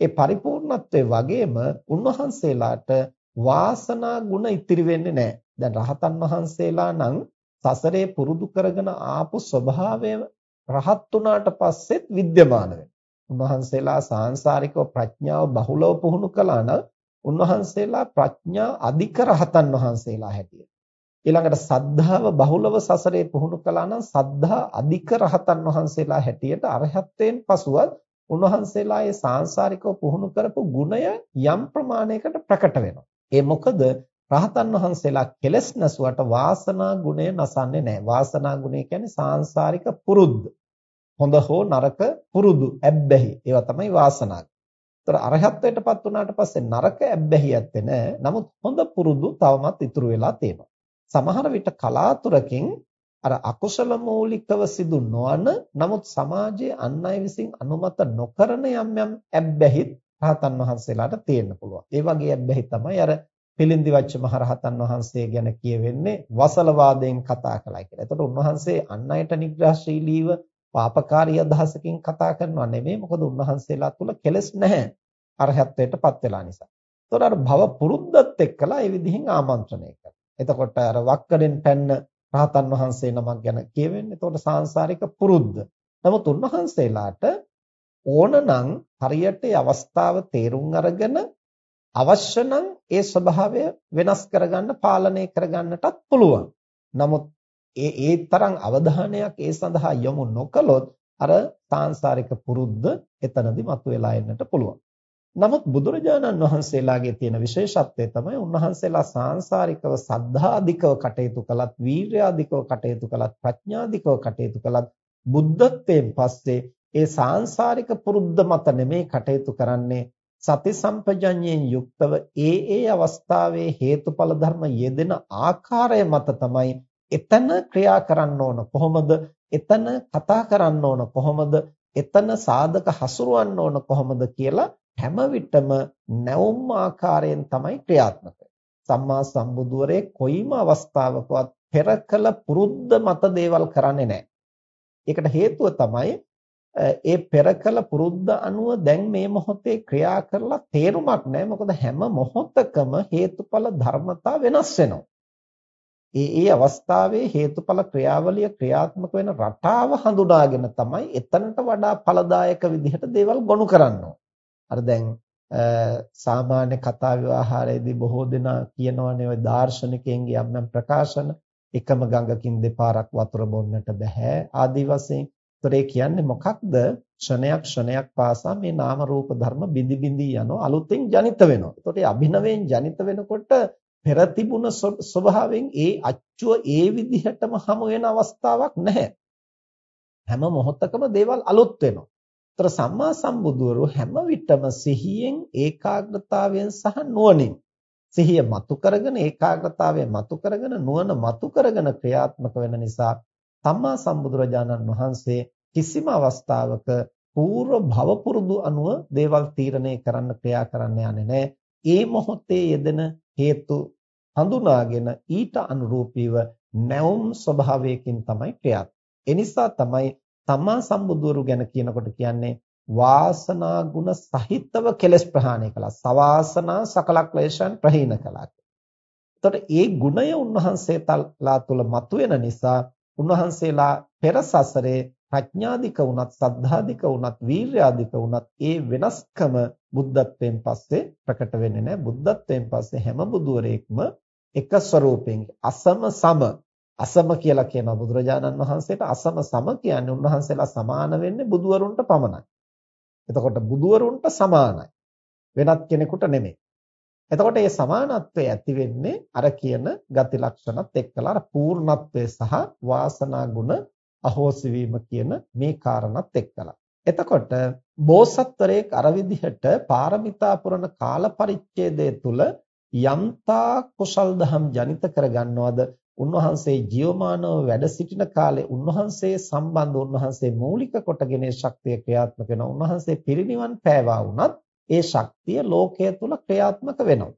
ඒ පරිපූර්ණත්වයේ වගේම උන්වහන්සේලාට වාසනා ගුණ ඉතිරි වෙන්නේ නැහැ. දැන් රහතන් වහන්සේලා නම් සසරේ පුරුදු කරගෙන ආපු ස්වභාවය රහත් වුණාට පස්සෙත් විද්‍යමාන වෙනවා. උන්වහන්සේලා සාංශාරිකව ප්‍රඥාව බහුලව පුහුණු කළා නම් උන්වහන්සේලා ප්‍රඥා අධික රහතන් වහන්සේලා හැටියට. ඊළඟට සද්ධාව බහුලව සසරේ පුහුණු කළා නම් සද්ධා අධික රහතන් වහන්සේලා හැටියට අරහත්ත්වයෙන් පසුවත් උන්වහන්සේලා ඒ සාංශාරිකව පුහුණු කරපු ගුණය යම් ප්‍රමාණයකට ප්‍රකට වෙනවා. ඒ මොකද රහතන් වහන්සේලා කෙලස් නැසුවට වාසනා ගුණය නසන්නේ නැහැ. වාසනා ගුණය කියන්නේ සාංශාරික පුරුද්ද. හොඳ හෝ නරක පුරුදු ඇබ්බැහි. ඒවා තමයි වාසනා. ඒතර අරහත්ත්වයටපත් වුණාට පස්සේ නරක ඇබ්බැහි ඇත්තේ නැහැ. නමුත් හොඳ පුරුදු තවමත් ඉතුරු වෙලා තියෙනවා. සමහර විට කලාතුරකින් අර අකුසල මූලිකව සිදු නොවන නමුත් සමාජයේ අන් අය විසින් අනුමත නොකරන යම් යම් ඇබ්බැහිත් රහතන් වහන්සේලාට තියෙන්න පුළුවන්. ඒ වගේ ඇබ්බැහි තමයි අර පිළින්දිවච්ච මහරහතන් වහන්සේ ගැන කියවෙන්නේ වසලවාදයෙන් කතා කළා කියලා. එතකොට උන්වහන්සේ අන් අයට නිග්‍රහශීලීව පාපකාරී අදහසකින් කතා කරනවා නෙමෙයි. මොකද උන්වහන්සේලා තුල කෙලෙස් නැහැ. අරහත්ත්වයටපත් වෙලා නිසා. එතකොට අර භව පුරුද්දත් එක්කලා ඒ විදිහින් ආමන්ත්‍රණය කරනවා. එතකොට අර වක්කඩෙන් පැන්න රහතන් වහන්සේ නමක් ගැන කියවෙන්නේ. එතකොට සාංශාරික පුරුද්ද. නමුත් උන්වහන්සේලාට ඕනනම් හරියට ඒ අවස්ථාව තේරුම් අරගෙන අවශ්‍ය නම් ඒ ස්වභාවය වෙනස් කරගන්න පාලනය කරගන්නටත් පුළුවන්. නමුත් ඒ ඒ තරම් අවධානයක් ඒ සඳහා යොමු නොකළොත් අර සාංශාරික පුරුද්ද එතනදි මතුවලා එන්නට පුළුවන්. නමුත් බුදුරජාණන් වහන්සේලාගේ තියෙන විශේෂත්වය තමයි උන්වහන්සේලා සාංශාරිකව සද්ධාධිකව කටයුතු කළත් වීර්යාධිකව කටයුතු කළත් ප්‍රඥාධිකව කටයුතු කළත් බුද්ධත්වයෙන් පස්සේ ඒ සාංශාරික පුරුද්ද මත නෙමේ කටයුතු කරන්නේ සති සම්පජඤ්ඤයෙන් යුක්තව ඒ ඒ අවස්ථාවේ හේතුඵල ධර්ම යෙදෙන ආකාරය මත තමයි එතන ක්‍රියා කරන්න ඕන කොහොමද එතන කතා කරන්න ඕන කොහොමද එතන සාධක හසුරවන්න ඕන කොහොමද කියලා හැම විටම නැවුම් ආකාරයෙන් තමයි ක්‍රියාත්මක සම්මා සම්බුදුවරේ කොයිම අවස්ථාවකවත් පෙර කළ පුරුද්ද මත දේවල් කරන්නේ නැහැ. ඒකට හේතුව තමයි ඒ පෙරකල පුරුද්ද අනුව දැන් මේ මොහොතේ ක්‍රියා කරලා තේරුමක් නැහැ මොකද හැම මොහොතකම හේතුඵල ධර්මතා වෙනස් වෙනවා. ඒ ඒ අවස්ථාවේ හේතුඵල ක්‍රියාවලිය ක්‍රියාත්මක වෙන රටාව හඳුනාගෙන තමයි එතනට වඩා ඵලදායක විදිහට දේවල් ගොනු කරන්නේ. අර දැන් සාමාන්‍ය කතා ව්‍යවහාරයේදී බොහෝ දෙනා කියනවානේ ওই දාර්ශනිකයන්ගේ යම් යම් ප්‍රකාශන එකම ගඟකින් දෙපාරක් වතුර බොන්නට බෑ ආදි වශයෙන් ඒතර ඒ කියන්නේ මොකක්ද? ක්ෂණයක් ක්ෂණයක් පාසා මේ නාම රූප ධර්ම බිඳි බිඳි යනවා අලුතෙන් ජනිත වෙනවා. ඒතකොට අභිනවයෙන් ජනිත වෙනකොට පෙර තිබුණ ස්වභාවයෙන් ඒ අච්චුව ඒ විදිහටම හමු වෙන අවස්ථාවක් නැහැ. හැම මොහොතකම දේවල් අලුත් වෙනවා. ඒතර සම්මා සම්බුදුවරු හැම විටම සිහියෙන් ඒකාග්‍රතාවයෙන් සහ නුවණින් සිහිය මතු කරගෙන ඒකාග්‍රතාවය මතු කරගෙන නුවණ මතු කරගෙන ක්‍රියාත්මක වෙන නිසා සම්මා සම්බුදුරජාණන් වහන්සේ කිසිම අවස්ථාවක పూర్ව භව පුරුදු අනුව දේවල් තීරණය කරන්න ක්‍රියා කරන්න යන්නේ නැහැ. ඒ මොහොතේ යෙදෙන හේතු හඳුනාගෙන ඊට අනුරූපීව නැවුම් ස්වභාවයකින් තමයි ක්‍රියාත්. ඒ නිසා තමයි සම්මා සම්බුදුවරු ගැන කියනකොට කියන්නේ වාසනා ගුණ සහිතව කෙලස් ප්‍රහාණය කළා. සවාසනා සකල ක්ලේශයන් ප්‍රහීන කළා. එතකොට ඒ ගුණය උන්වහන්සේලා තුළ මතුවෙන නිසා උන්වහන්සේලා පෙර සසරේ ප්‍රඥාධික වුණත් සද්ධාධික වුණත් වීර්යාධික වුණත් ඒ වෙනස්කම බුද්ධත්වයෙන් පස්සේ ප්‍රකට වෙන්නේ නැහැ. බුද්ධත්වයෙන් පස්සේ හැම බුදුවරයෙක්ම එක ස්වરૂපයෙන් අසම සම. අසම කියලා කියනවා බුදුරජාණන් වහන්සේට. අසම සම කියන්නේ උන්වහන්සේලා සමාන වෙන්නේ බුදුවරුන්ට පමණයි. එතකොට බුදුවරුන්ට සමානයි. වෙනත් කෙනෙකුට නෙමෙයි. එතකොට මේ සමානත්වය ඇති වෙන්නේ අර කියන ගති ලක්ෂණත් එක්කලා අර පූර්ණත්වය සහ වාසනා ගුණ අහෝසි වීම කියන මේ කාරණත් එක්කලා. එතකොට බෝසත්වරයෙක් අර විදිහට පාරමිතා පුරන කාල පරිච්ඡේදය තුල යම්තා කුසල් දහම් ජනිත කරගන්නවද උන්වහන්සේ ජීවමානව වැඩ සිටින කාලේ උන්වහන්සේ සම්බන්ධ උන්වහන්සේ මූලික කොටගෙන ශක්තිය ක්‍රියාත්මක වෙනවා උන්වහන්සේ පිරිනිවන් පෑවා වුණත් ඒ ශක්තිය ලෝකය තුල ක්‍රියාත්මක වෙනවා.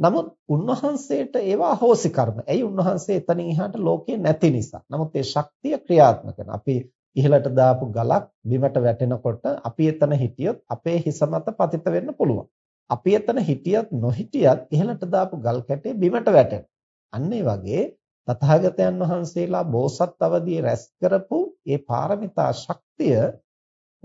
නමුත් උන්වහන්සේට ඒවා අහෝසි කර්ම. ඇයි උන්වහන්සේ එතනින් එහාට ලෝකේ නැති නිසා. නමුත් ඒ ශක්තිය ක්‍රියාත්මක වෙනවා. අපි ඉහළට දාපු ගලක් බිමට වැටෙනකොට අපි එතන හිටියොත් අපේ හිස මත පතිත වෙන්න පුළුවන්. අපි එතන හිටියත් නොහිටියත් ඉහළට දාපු ගල් කැටේ බිමට වැටෙනවා. අන්න වගේ තථාගතයන් වහන්සේලා බෝසත් අවදී රැස් කරපු ඒ පාරමිතා ශක්තිය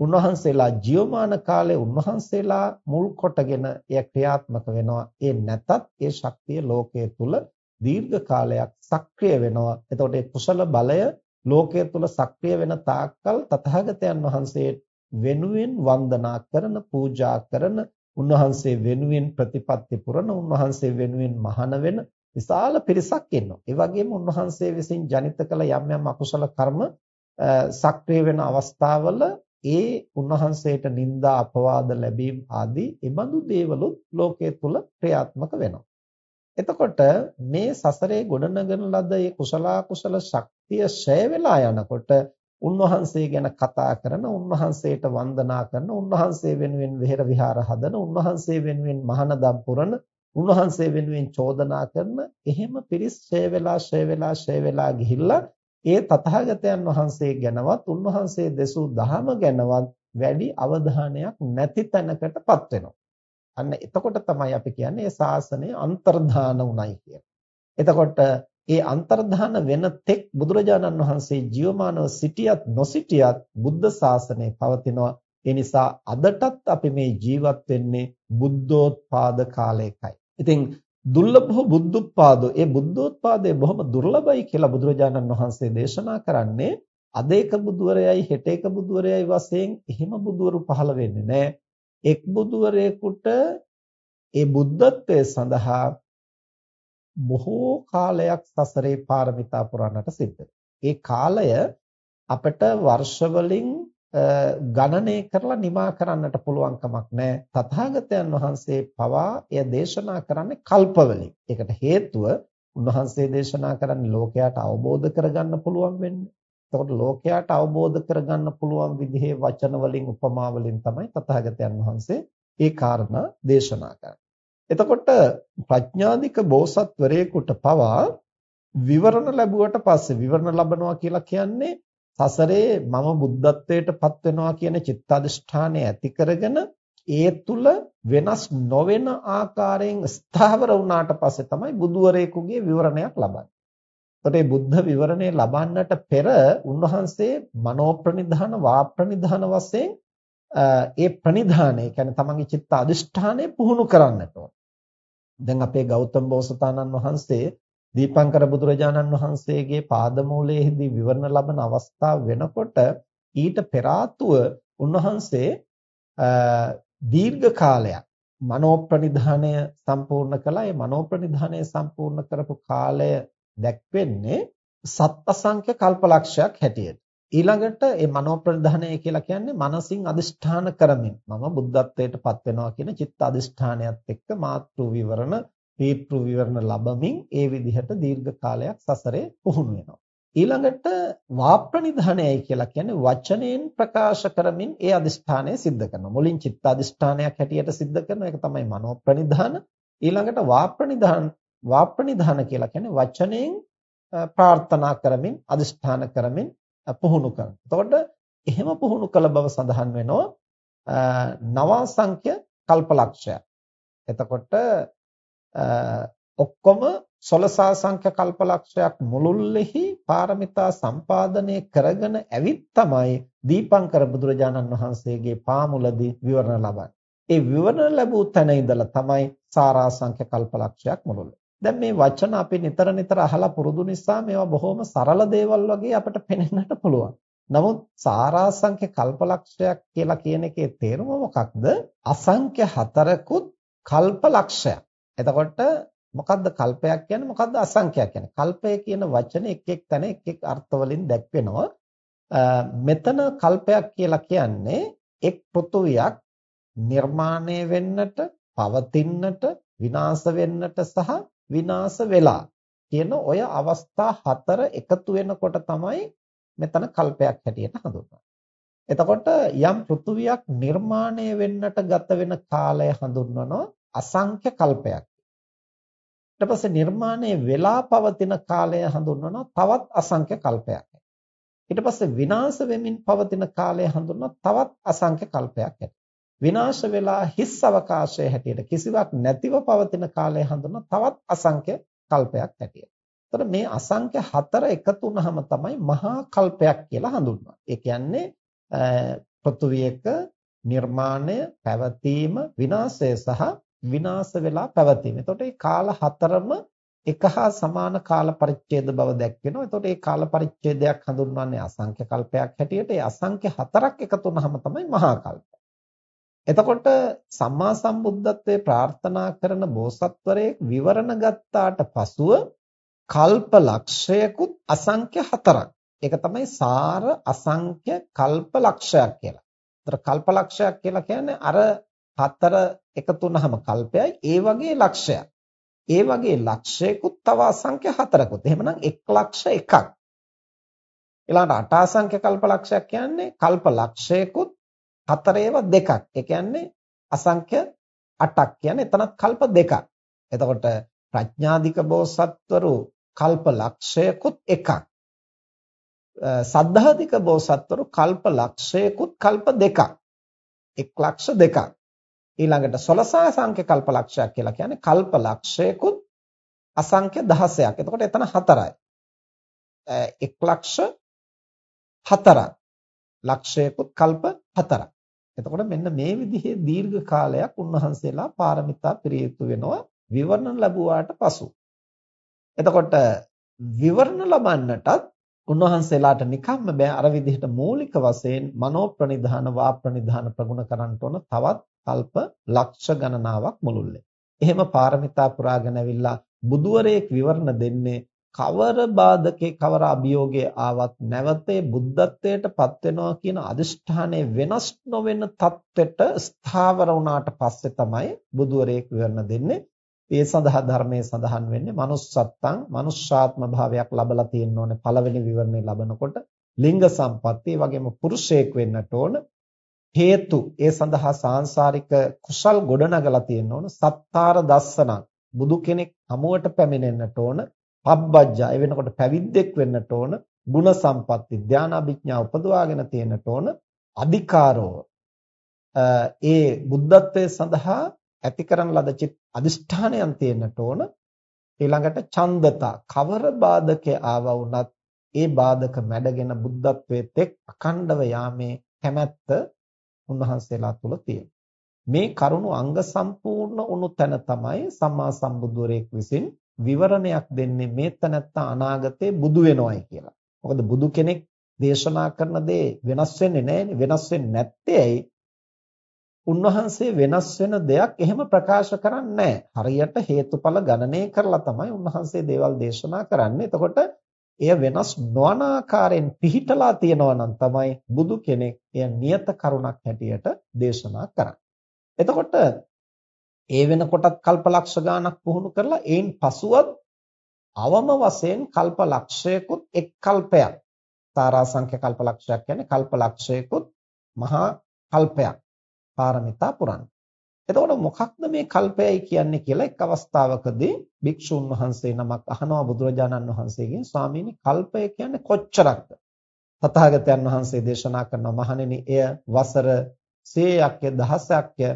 උන්වහන්සේලා ජීවමාන කාලේ උන්වහන්සේලා මුල් කොටගෙන එය ක්‍රියාත්මක වෙනවා. ඒ නැතත් ඒ ශක්තිය ලෝකයේ තුල දීර්ඝ කාලයක් සක්‍රිය වෙනවා. එතකොට ඒ කුසල බලය ලෝකයේ තුල සක්‍රිය වෙන තාක්කල් තථාගතයන් වහන්සේ වෙනුවෙන් වන්දනා කරන පූජා කරන උන්වහන්සේ වෙනුවෙන් ප්‍රතිපත්ති පුරන උන්වහන්සේ වෙනුවෙන් මහාන වෙන විශාල පිරිසක් ඉන්නවා. ඒ වගේම උන්වහන්සේ විසින් ජනිත කළ යම් යම් අකුසල කර්ම සක්‍රිය වෙන අවස්ථාවල ඒ උන්වහන්සේට නිନ୍ଦා අපවාද ලැබීම ආදී ඒබඳු දේවලුත් ලෝකයේ තුල ක්‍රියාත්මක වෙනවා. එතකොට මේ සසරේ ගොඩනගන ලද ඒ කුසල කුසල ශක්තිය ඡය වෙලා යනකොට උන්වහන්සේ ගැන කතා කරන උන්වහන්සේට වන්දනා කරන උන්වහන්සේ වෙනුවෙන් විහෙර විහාර හදන උන්වහන්සේ වෙනුවෙන් මහානදම් පුරන උන්වහන්සේ වෙනුවෙන් චෝදනා කරන එහෙම පිරිස් ඡය වෙලා ඡය වෙලා ඡය වෙලා ගිහිල්ලා ඒ තථාගතයන් වහන්සේ ගැනවත් උන්වහන්සේ දෙසූ දහම ගැනවත් වැඩි අවධානයක් නැති තැනකටපත් වෙනවා. අන්න එතකොට තමයි අපි කියන්නේ මේ ශාසනය අන්තර්ධාන උණයි කියලා. එතකොට ඒ අන්තර්ධාන වෙන තෙක් බුදුරජාණන් වහන්සේ ජීවමානව සිටියත් නොසිටියත් බුද්ධ ශාසනය පවතිනවා. ඒ නිසා අදටත් අපි මේ ජීවත් වෙන්නේ බුද්ධෝත්පාද කාලයකයි. ඉතින් දුර්ලභ බුද්ධෝත්පාදෝ ඒ බුද්ධෝත්පාදය බොහොම දුර්ලභයි කියලා බුදුරජාණන් වහන්සේ දේශනා කරන්නේ අද එක බුදුවරයයි හෙට එක බුදුවරයයි වශයෙන් එහෙම බුදුවරු පහළ වෙන්නේ නැහැ. එක් බුදුවරයෙකුට ඒ බුද්ධත්වයේ සඳහා බොහෝ කාලයක් සසරේ පාරමිතා පුරන්නට සිද්ධ ඒ කාලය අපිට වර්ෂ වලින් ගණනය කරලා නිමා කරන්නට පුළුවන් කමක් නැහැ. තථාගතයන් වහන්සේ පවා එය දේශනා කරන්නේ කල්පවලින්. ඒකට හේතුව උන්වහන්සේ දේශනා කරන්නේ ලෝකයට අවබෝධ කරගන්න පුළුවන් වෙන්නේ. එතකොට ලෝකයට අවබෝධ කරගන්න පුළුවන් විදිහේ වචන වලින් උපමා වලින් තමයි තථාගතයන් වහන්සේ ඒ කාරණා දේශනා කරන්නේ. එතකොට ප්‍රඥාධික බෝසත්වරයෙකුට පවා විවරණ ලැබුවට පස්සේ විවරණ ලබනවා කියලා කියන්නේ සසරේ මම බුද්ධත්වයට පත් වෙනවා කියන චිත්තඅදිෂ්ඨානය ඇති කරගෙන ඒ තුල වෙනස් නොවන ආකාරයෙන් ස්ථාවර වුණාට පස්සේ තමයි බුදුවරයෙකුගේ විවරණයක් ලබන්නේ. එතකොට මේ බුද්ධ විවරණය ලබන්නට පෙර උන්වහන්සේ මනෝ ප්‍රනිධාන වා ප්‍රනිධාන වශයෙන් ඒ ප්‍රනිධානය කියන්නේ තමන්ගේ චිත්ත අදිෂ්ඨානය පුහුණු කරන්නට ඕන. දැන් අපේ ගෞතම බෝසතාණන් වහන්සේ දීපංකර බුදුරජාණන් වහන්සේගේ පාදමූලයේදී විවරණ ලබන අවස්ථාව වෙනකොට ඊට පෙර උන්වහන්සේ දීර්ඝ කාලයක් මනෝ ප්‍රනිධානය සම්පූර්ණ කළා. ඒ මනෝ ප්‍රනිධානය සම්පූර්ණ කරපු කාලය දැක්වෙන්නේ සත් අසංඛ්‍ය කල්පලක්ෂයක් හැටියට. ඊළඟට මේ මනෝ ප්‍රධානය කියලා කියන්නේ මනසින් අදිෂ්ඨාන කරමින් මම බුද්ධත්වයට පත් වෙනවා කියන චිත්ත අදිෂ්ඨානයත් එක්ක මාතෘ විවරණ, පීතෘ විවරණ ලැබමින් ඒ විදිහට දීර්ඝ කාලයක් සසරේ පුහුණු වෙනවා. ඊළඟට වාප්‍රනිධානයයි කියලා කියන්නේ වචනයෙන් ප්‍රකාශ කරමින් ඒ අදිෂ්ඨානය સિદ્ધ කරනවා. මුලින් චිත්ත අදිෂ්ඨානයක් හැටියට સિદ્ધ කරන එක තමයි මනෝ ප්‍රනිධාන. ඊළඟට වාප්‍රනිධාන වාප්‍රනිධාන කියලා කියන්නේ වචනයෙන් ප්‍රාර්ථනා කරමින් අදිෂ්ඨාන කරමින් පුහුණු කරන. එතකොට එහෙම පුහුණු කළ බව සඳහන් වෙනවා නවාසංඛ්‍ය කල්පලක්ෂය. එතකොට ඔක්කොම සොලසා සංඛ්‍ය කල්පලක්ෂයක් මුළුල්ලෙහි පාරමිතා සම්පාදනය කරගෙන ඇවිත් තමයි දීපංකර බුදුරජාණන් වහන්සේගේ පාමුලදී විවරණ ලබන්නේ. ඒ විවරණ ලැබූ තැන ඉඳලා තමයි සාරාසංඛ්‍ය කල්පලක්ෂයක් මුළුල්ල. දැන් මේ වචන අපි නිතර නිතර අහලා පුරුදු නිසා මේවා බොහොම සරල දේවල් වගේ අපිට පෙනෙන්නට පුළුවන්. නමුත් සාරාංශක කල්පලක්ෂයක් කියලා කියන එකේ තේරුම මොකක්ද? අසංඛ්‍ය හතරකුත් කල්පලක්ෂයක්. එතකොට මොකද්ද කල්පයක් කියන්නේ මොකද්ද අසංඛ්‍යයක් කියන්නේ? කල්පය කියන වචනේ එක් එක් තැන එක් එක් අර්ථ වලින් දැක්වෙනවා. මෙතන කල්පයක් කියලා කියන්නේ එක් පෘථුවියක් නිර්මාණය වෙන්නට, පවතින්නට, විනාශ වෙන්නට සහ විනාශ වෙලා කියන ඔය අවස්ථා හතර එකතු වෙනකොට තමයි මෙතන කල්පයක් හැටියට හඳුන්වන්නේ. එතකොට යම් පෘථුවියක් නිර්මාණය වෙන්නට ගත වෙන කාලය හඳුන්වනවා අසංඛ්‍ය කල්පයක්. ඊට පස්සේ නිර්මාණය වෙලා පවතින කාලය හඳුන්වනවා තවත් අසංඛ්‍ය කල්පයක්. ඊට පස්සේ විනාශ වෙමින් පවතින කාලය හඳුන්වනවා තවත් අසංඛ්‍ය කල්පයක්. විනාශ වෙලා හිස් අවකාශය හැටියට කිසිවක් නැතිව පවතින කාලය හඳුනන තවත් අසංඛ්‍ය කල්පයක් හැටියට. එතකොට මේ අසංඛ්‍ය හතර එකතු වුනහම තමයි මහා කල්පයක් කියලා හඳුන්වන්නේ. ඒ කියන්නේ පෘථුවියක නිර්මාණය, පැවතීම, විනාශය සහ විනාශ වෙලා පැවතීම. එතකොට මේ කාල හතරම එක හා සමාන කාල පරිච්ඡේද බව දැක්වෙනවා. එතකොට මේ කාල පරිච්ඡේදයක් හඳුන්වන්නේ අසංඛ්‍ය කල්පයක් හැටියට. ඒ අසංඛ්‍ය හතරක් එකතු වුනහම තමයි මහා කල්පය. එතකොට සම්මා සම්බුද්ධත්වයේ ප්‍රාර්ථනා කරන බෝසත්වරයෙක් විවරණ ගත්තාට පසුව කල්ප ලක්ෂයකුත් අසංඛ්‍ය හතරක්. ඒක තමයි සාර අසංඛ්‍ය කල්ප ලක්ෂයක් කියලා. ඒතර කල්පලක්ෂයක් කියලා කියන්නේ අර හතර එකතු වුනහම කල්පයයි ඒ වගේ ලක්ෂයක්. ඒ වගේ ලක්ෂයකුත් තව අසංඛ්‍ය හතරකුත්. එහෙමනම් 1 ලක්ෂ එකක්. ඊළඟට අටාසංඛ්‍ය කල්පලක්ෂයක් කියන්නේ කල්ප ලක්ෂයකුත් හතර ඒවා දෙකක්. ඒ කියන්නේ අසංඛ්‍ය 8ක් කියන්නේ එතනත් කල්ප දෙකක්. එතකොට ප්‍රඥාධික බෝසත්වරු කල්ප ලක්ෂයකුත් එකක්. සද්ධාධික බෝසත්වරු කල්ප ලක්ෂයකුත් කල්ප දෙකක්. එක් ලක්ෂ දෙකක්. ඊළඟට සොලසා සංඛ්‍ය කල්ප ලක්ෂයක් කියලා කියන්නේ කල්ප ලක්ෂයකුත් අසංඛ්‍ය 16ක්. එතකොට එතන 4යි. එක් ලක්ෂ 4ක්. ලක්ෂයකුත් කල්ප 4ක්. එතකොට මෙන්න මේ විදිහේ දීර්ඝ කාලයක් උන්වහන්සේලා පාරමිතා පිරිය යුතු වෙනවා විවරණ ලැබුවාට පසු. එතකොට විවරණ ලබන්නටත් උන්වහන්සේලාට නිකම්ම බෑ අර විදිහට මූලික වශයෙන් මනෝ ප්‍රනිධාන වා ප්‍රනිධාන ප්‍රගුණ කරන්නට ඕන තවත් කල්ප ලක්ෂ ගණනාවක් මුළුල්ලේ. එහෙම පාරමිතා පුරාගෙන ඇවිල්ලා බුදුවරයෙක් විවරණ දෙන්නේ කවර බාධකේ කවර අභියෝගයේ ආවත් නැවතේ බුද්ධත්වයට පත් වෙනවා කියන අදිෂ්ඨානය වෙනස් නොවන தත්වෙට ස්ථාවර වුණාට පස්සේ තමයි බුදුවරයෙක් විවරණ දෙන්නේ. ඒ සඳහා ධර්මයේ සඳහන් වෙන්නේ manussත්තං මනුෂ්‍යාත්ම භාවයක් ලබලා තියෙන්න ඕනේ. පළවෙනි විවරණය ලබනකොට ලිංග සම්පatti වගේම පුරුෂයෙක් වෙන්නට ඕන. හේතු ඒ සඳහා සාංශාරික කුසල් ගොඩනගලා තියෙන්න ඕන. සත්තාර දස්සනං බුදු කෙනෙක් හමුවට පැමිණෙන්නට ඕන. පබ්බජ්ජා ඒ වෙනකොට පැවිද්දෙක් වෙන්නට ඕන. ಗುಣ සම්පatti ධානාභිඥා උපදවාගෙන තියෙන්නට ඕන. අධිකාරෝ ඒ බුද්ධත්වයේ සඳහා ඇති කරන ලද චිත් අදිෂ්ඨානයන් තියෙන්නට ඕන. ඊළඟට ඡන්දතා. කවර බාධකේ ආවා වුණත් ඒ බාධක මැඩගෙන බුද්ධත්වයේ තෙක් අඛණ්ඩව යාමේ කැමැත්ත උන්වහන්සේලා තුල තියෙනවා මේ කරුණු අංග සම්පූර්ණ වුණු තැන තමයි සම්මා සම්බුදුරෙක් විසින් විවරණයක් දෙන්නේ මේ තැනත්තා අනාගතේ බුදු වෙනවයි කියලා. මොකද බුදු කෙනෙක් දේශනා කරන දේ වෙනස් වෙන්නේ නැහැ වෙනස් වෙන්නේ නැත්තේ ඇයි? උන්වහන්සේ වෙනස් වෙන දෙයක් එහෙම ප්‍රකාශ කරන්නේ හරියට හේතුඵල ගණනය කරලා තමයි උන්වහන්සේ දේවල් දේශනා කරන්නේ. එතකොට එය වෙනස් නොවන ආකාරයෙන් පිහිටලා තියෙනවා නම් තමයි බුදු කෙනෙක් එය නියත කරුණක් හැටියට දේශනා කරන්නේ. එතකොට ඒ වෙනකොටත් කල්පලක්ෂ ගාණක් පුහුණු කරලා ඒන් පසුවත් අවම වශයෙන් කල්පලක්ෂයකුත් එක් කල්පයක් තාරා සංඛ්‍ය කල්පලක්ෂයක් කියන්නේ කල්පලක්ෂයකුත් මහා කල්පයක් පාරමිතා පුරන්න. එතකොට මොකක්ද මේ කල්පයයි කියන්නේ කියලා එක් අවස්ථාවකදී භික්ෂුන් වහන්සේ නමක් අහනවා බුදුරජාණන් වහන්සේගෙන් ස්වාමීනි කල්පය කියන්නේ කොච්චරක්ද? තථාගතයන් වහන්සේ දේශනා කරන මහණෙනි එය වසර 100ක්ය දහසක්ය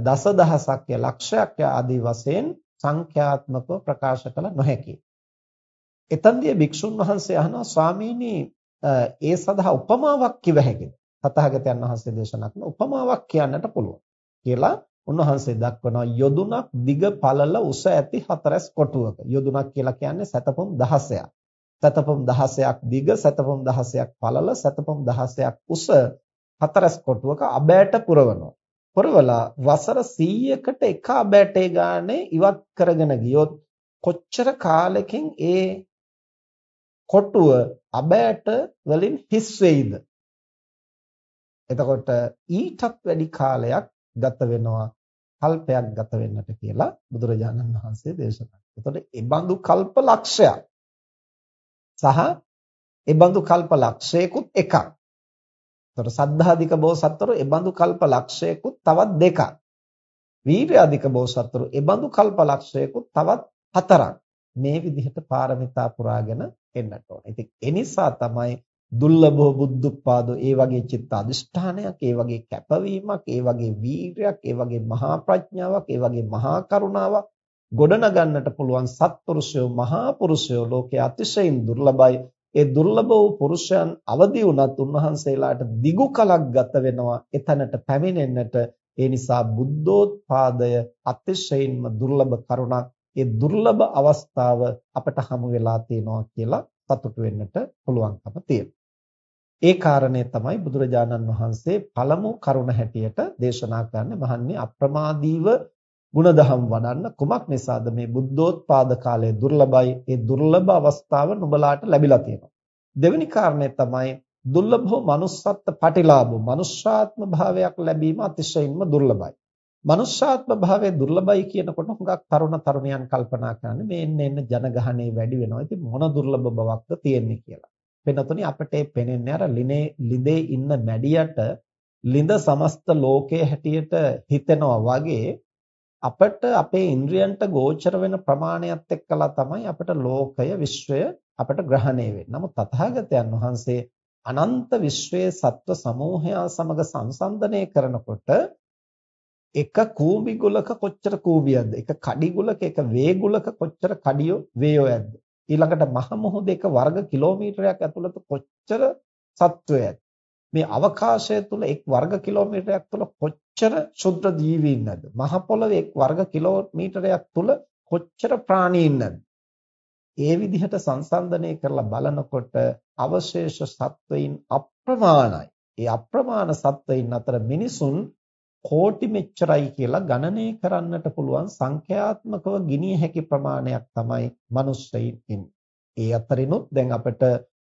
දසදහසක්ය ලක්ෂයක්ය ආදී වශයෙන් සංඛ්‍යාත්මකව ප්‍රකාශ කළ නොහැකි. එතෙන්දී භික්ෂුන් වහන්සේ අහනවා ස්වාමීනි ඒ සඳහා උපමාවක් කිව හැකිද? තථාගතයන් වහන්සේ දේශනා කරන උපමාවක් කියන්නට පුළුවන් කියලා උන්වහන්සේ දක්වනවා යොදුනක් දිග පළල උස ඇති හතරස් කොටුවක. යොදුනක් කියලා කියන්නේ සතපොම් 16ක් සතපොම් 16ක් දිග සතපොම් 16ක් පළල සතපොම් 16ක් උස හතරස් කොටුවක අබෑට පුරවනවා. පුරවලා වසර 100කට එක අබෑටේ ගානේ ඉවත් කරගෙන ගියොත් කොච්චර කාලෙකින් ඒ කොටුව අබෑට වලින් හිස් වෙයිද? එතකොට ඊටත් වැඩි කාලයක් ගත වෙනවා කල්පයක් ගත වෙන්නට කියලා බුදුරජාණන් වහන්සේ දේශනා කළා. එතකොට ඒ බඳු කල්ප ලක්ෂයක් සහ ඒ බඳු කල්ප ලක්ෂයකුත් එකක්. එතකොට සද්ධාධික බෝසත්වරු ඒ බඳු කල්ප ලක්ෂයකුත් තවත් දෙකක්. වීර්යාධික බෝසත්වරු ඒ බඳු කල්ප ලක්ෂයකුත් තවත් හතරක්. මේ විදිහට පාරමිතා පුරාගෙන එන්නට ඕන. ඉතින් ඒ නිසා තමයි දුර්ලභව බුද්ධුත්පාදෝ ඒ වගේ චිත්ත අදිෂ්ඨානයක් ඒ වගේ කැපවීමක් ඒ වගේ වීරයක් ඒ වගේ මහා ප්‍රඥාවක් ඒ වගේ මහා කරුණාවක් ගොඩනගන්නට පුළුවන් සත්පුරුෂයෝ මහා පුරුෂයෝ ලෝකයේ අතිශයින් දුර්ලභයි. ඒ දුර්ලභ වූ පුරුෂයන් අවදි වුණත් උන්වහන්සේලාට දිගු කලක් ගත වෙනවා එතනට පැමිණෙන්නට. ඒ නිසා බුද්ධෝත්පාදය අතිශයින්ම දුර්ලභ කරුණක්. ඒ දුර්ලභ අවස්ථාව අපට හමු වෙලා තියෙනවා කියලා සතුටු වෙන්නට පුළුවන්කම තියෙනවා. ඒ කාරණය තමයි බුදුරජාණන් වහන්සේ පළමු කරුණ හැටියට දේශනා කරන්නේ මහන්නේ අප්‍රමාදීව ಗುಣදහම් වඩන්න කුමක් නිසාද මේ බුද්ධෝත්පාද කාලයේ දුර්ලභයි ඒ දුර්ලභ අවස්ථාව නුඹලාට ලැබිලා තියෙනවා දෙවෙනි කාරණය තමයි දුර්ලභෝ manussත්ත්ව පටිලාභෝ මනුෂ්‍යාත්ම භාවයක් ලැබීම අතිශයින්ම දුර්ලභයි. මනුෂ්‍යාත්ම භාවයේ දුර්ලභයි කියනකොට හුඟක් තරුණ තරුණියන් කල්පනා කරන්නේ මේ එන්න එන්න ජනගහණය වැඩි වෙනවා. ඉතින් මොන දුර්ලභ බවක්ද තියෙන්නේ කියලා. වෙනතුනි අපිට පේන්නේ අර ලිනේ ලිඳේ ඉන්න මැඩියට ලිඳ සමස්ත ලෝකයේ හැටියට හිතෙනවා වගේ අපට අපේ ඉන්ද්‍රියන්ට ගෝචර වෙන ප්‍රමාණයත් එක්කලා තමයි අපිට ලෝකය විශ්වය අපිට ග්‍රහණය වෙන්නේ. නමුත් තථාගතයන් වහන්සේ අනන්ත විශ්වයේ සත්ව සමූහයා සමග සංසන්දනය කරනකොට එක කූඹි ගුලක කොච්චර කූඹියක්ද? එක කඩි ගුලක එක වේ ගුලක කොච්චර කඩියෝ වේයෝයක්ද? ඊළඟට මහ මුහුදේ එක වර්ග කිලෝමීටරයක් ඇතුළත කොච්චර සත්වයක්ද? මේ අවකාශය තුල එක් වර්ග කිලෝමීටරයක් තුල කොච්චර ශුද්ධ ජීවීන් නැද්ද මහ පොළවේ එක් වර්ග කිලෝමීටරයක් තුල කොච්චර ප්‍රාණීන් නැද්ද ඒ විදිහට සංසන්දනය කරලා බලනකොට අවශේෂ සත්වයින් අප්‍රමාණයි. ඒ අප්‍රමාණ සත්වයින් අතර මිනිසුන් කෝටි මෙච්චරයි කියලා ගණනය කරන්නට පුළුවන් සංඛ්‍යාත්මකව ගිනිය හැකි ප්‍රමාණයක් තමයි මිනිස්සෙයින් ඉන්නේ. ඒ අතරිනුත් දැන් අපිට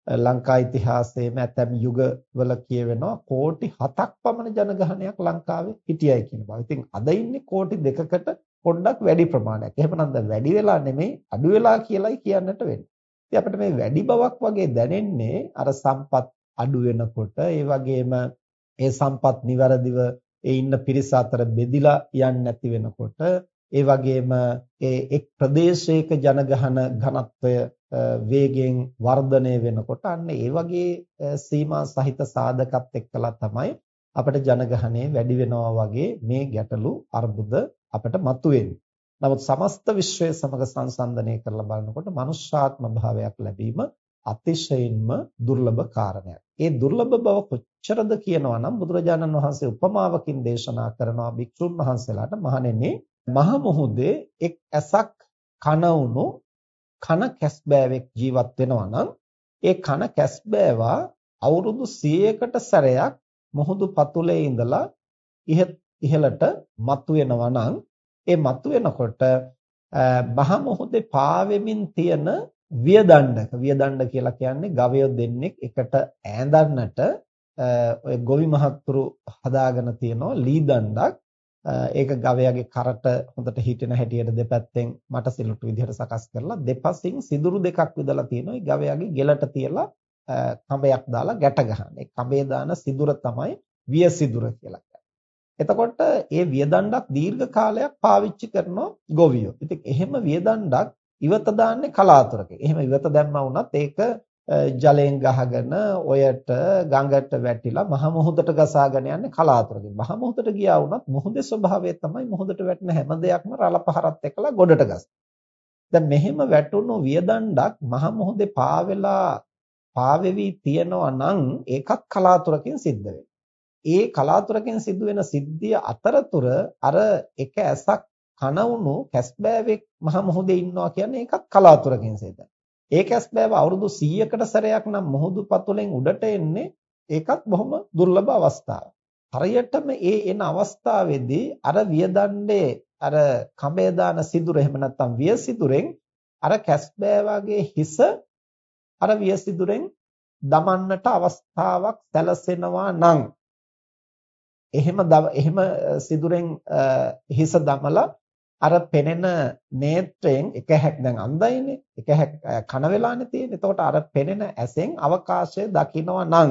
ලංකා ඉතිහාසයේම ඇතැම් යුගවල කියවෙනවා කෝටි 7ක් පමණ ජනගහනයක් ලංකාවේ හිටියයි කියන බව. ඉතින් අද ඉන්නේ කෝටි 2කට පොඩ්ඩක් වැඩි ප්‍රමාණයක්. එහෙමනම් දැන් වැඩි වෙලා නෙමෙයි අඩු වෙලා කියලායි කියන්නට වෙන්නේ. ඉතින් අපිට මේ වැඩි බවක් වගේ දැනෙන්නේ අර සම්පත් අඩු වෙනකොට ඒ වගේම ඒ සම්පත් નિවරදිව ඒ ඉන්න පිරිස අතර බෙදිලා යන්නේ නැති වෙනකොට ඒ වගේම ඒ එක් ප්‍රදේශයක ජනගහන ඝනත්වය වේගයෙන් වර්ධනය වෙනකොට අන්න ඒ වගේ සීමා සහිත සාධකත් එක්කලා තමයි අපිට ජනගහනය වැඩි වෙනවා වගේ මේ ගැටලු අර්බුද අපිට මතුවෙන්නේ. නමුත් සමස්ත විශ්වය සමග සංසන්දනය කරලා බලනකොට මනුෂ්‍යාත්ම භාවයක් ලැබීම අතිශයින්ම දුර්ලභ කාරණයක්. ඒ දුර්ලභ බව කොච්චරද කියනවා නම් බුදුරජාණන් වහන්සේ උපමාවකින් දේශනා කරනවා භික්ෂුන් වහන්සේලාට. මහණෙනි මහ මුහුදේ එක් ඇසක් කන වුණු කන කැස්බෑවෙක් ජීවත් වෙනවා නම් ඒ කන කැස්බෑවා අවුරුදු 100කට සැරයක් මුහුදු පතුලේ ඉඳලා ඉහළට මතුවෙනවා නම් ඒ මතුවෙනකොට බහ මුහුදේ පාවෙමින් තියෙන වියදණ්ඩක වියදණ්ඩ කියලා කියන්නේ ගවය දෙන්නෙක් එකට ඈඳන්නට ඔය ගොවි මහත්තුරු හදාගෙන තියෙනවා ලී දණ්ඩක් ඒක ගවයාගේ කරට හොඳට හිටින හැටියට දෙපැත්තෙන් මට සිලුටු විදිහට සකස් කරලා දෙපසින් සිදුරු දෙකක් විදලා තියෙනවා. ඒ ගවයාගේ ගෙලට තියලා කඹයක් දාලා ගැට ගන්න. ඒ කඹේ දාන සිදුර තමයි විය සිදුර කියලා එතකොට ඒ වියදණ්ඩක් දීර්ඝ කාලයක් පාවිච්චි කරන ගොවියෝ. ඉතින් එහෙම වියදණ්ඩක් ඉවත දාන්නේ කලාතුරකින්. එහෙම ඉවත දැම්මා වුණත් ඒක ජලයෙන් ගහගෙන ඔයට ගඟට වැටිලා මහ මුහුදට ගසාගෙන යන්නේ කලාතුරකින්. මහ මුහුදට ගියා වුණත් මුහුදේ ස්වභාවය තමයි මුහුදට වැටෙන හැම දෙයක්ම රළ පහරත් එක්කලා ගොඩට ගස්. දැන් මෙහෙම වැටුණු වියදණ්ඩක් මහ මුහුදේ පාවෙලා පාවෙවි තියනවා නම් ඒකත් කලාතුරකින් සිද්ධ ඒ කලාතුරකින් සිදුවෙන සිද්ධිය අතරතුර අර එක ඇසක් කන වුණු කැස්බෑවෙක් මහ මුහුදේ ඉන්නවා කියන්නේ ඒකත් කලාතුරකින් සිද්ධ ඒ කැස්බෑව අවුරුදු 100කට සැරයක් නම් මුහුදු පතුලෙන් උඩට එන්නේ ඒකත් බොහොම දුර්ලභ අවස්ථාවක්. හරියටම ඒ එන අවස්ථාවේදී අර වියදණ්ඩේ අර කඹය දාන සිදුර එහෙම නැත්නම් විය සිදුරෙන් අර කැස්බෑවගේ හිස අර විය සිදුරෙන් දමන්නට අවස්ථාවක් සැලසෙනවා නම් එහෙම එහෙම සිදුරෙන් හිස දමලා අර පෙනෙන නේත්‍රයෙන් එක හැක් දැන් අන්ධයිනේ එක හැක් කන වෙලානේ තියෙන්නේ. එතකොට අර පෙනෙන ඇසෙන් අවකාශය දකිනවා නම්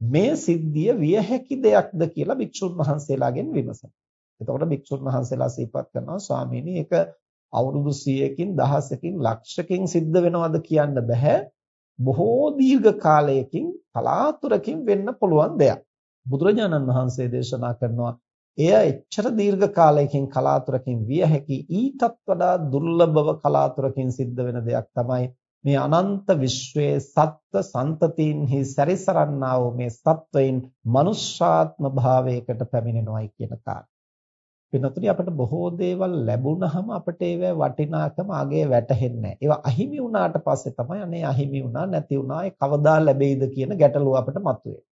මේ සිද්ධිය විය හැකි දෙයක්ද කියලා භික්ෂුන් වහන්සේලාගෙන් විමසනවා. එතකොට භික්ෂුන් වහන්සේලා සිහිපත් කරනවා ස්වාමීනි ඒක අවුරුදු 100කින් දහසකින් ලක්ෂකින් සිද්ධ වෙනවද කියන්න බෑ. බොහෝ දීර්ඝ කාලයකින් කලාතුරකින් වෙන්න පුළුවන් දෙයක්. බුදුරජාණන් වහන්සේ දේශනා කරනවා එය එච්චර දීර්ඝ කාලයකින් කලාතුරකින් විය හැකි ඊටත් වඩා දුර්ලභව කලාතුරකින් සිද්ධ වෙන දෙයක් තමයි මේ අනන්ත විශ්වයේ සත්ත්ව සන්තතීන්හි සැරිසරන්නා වූ මේ සත්වයින් මනුෂ්‍යාත්ම භාවයකට පැමිණෙනවායි කියන කාරණා. වෙනතුනි අපිට බොහෝ දේවල් ලැබුණාම අපිට ඒවැ වටිනාකම අගේ වැටහෙන්නේ නැහැ. ඒවා අහිමි වුණාට පස්සේ තමයි අනේ අහිමි වුණා නැති වුණා ඒ කවදා ලැබෙයිද කියන ගැටලුව අපිට මතුවේ.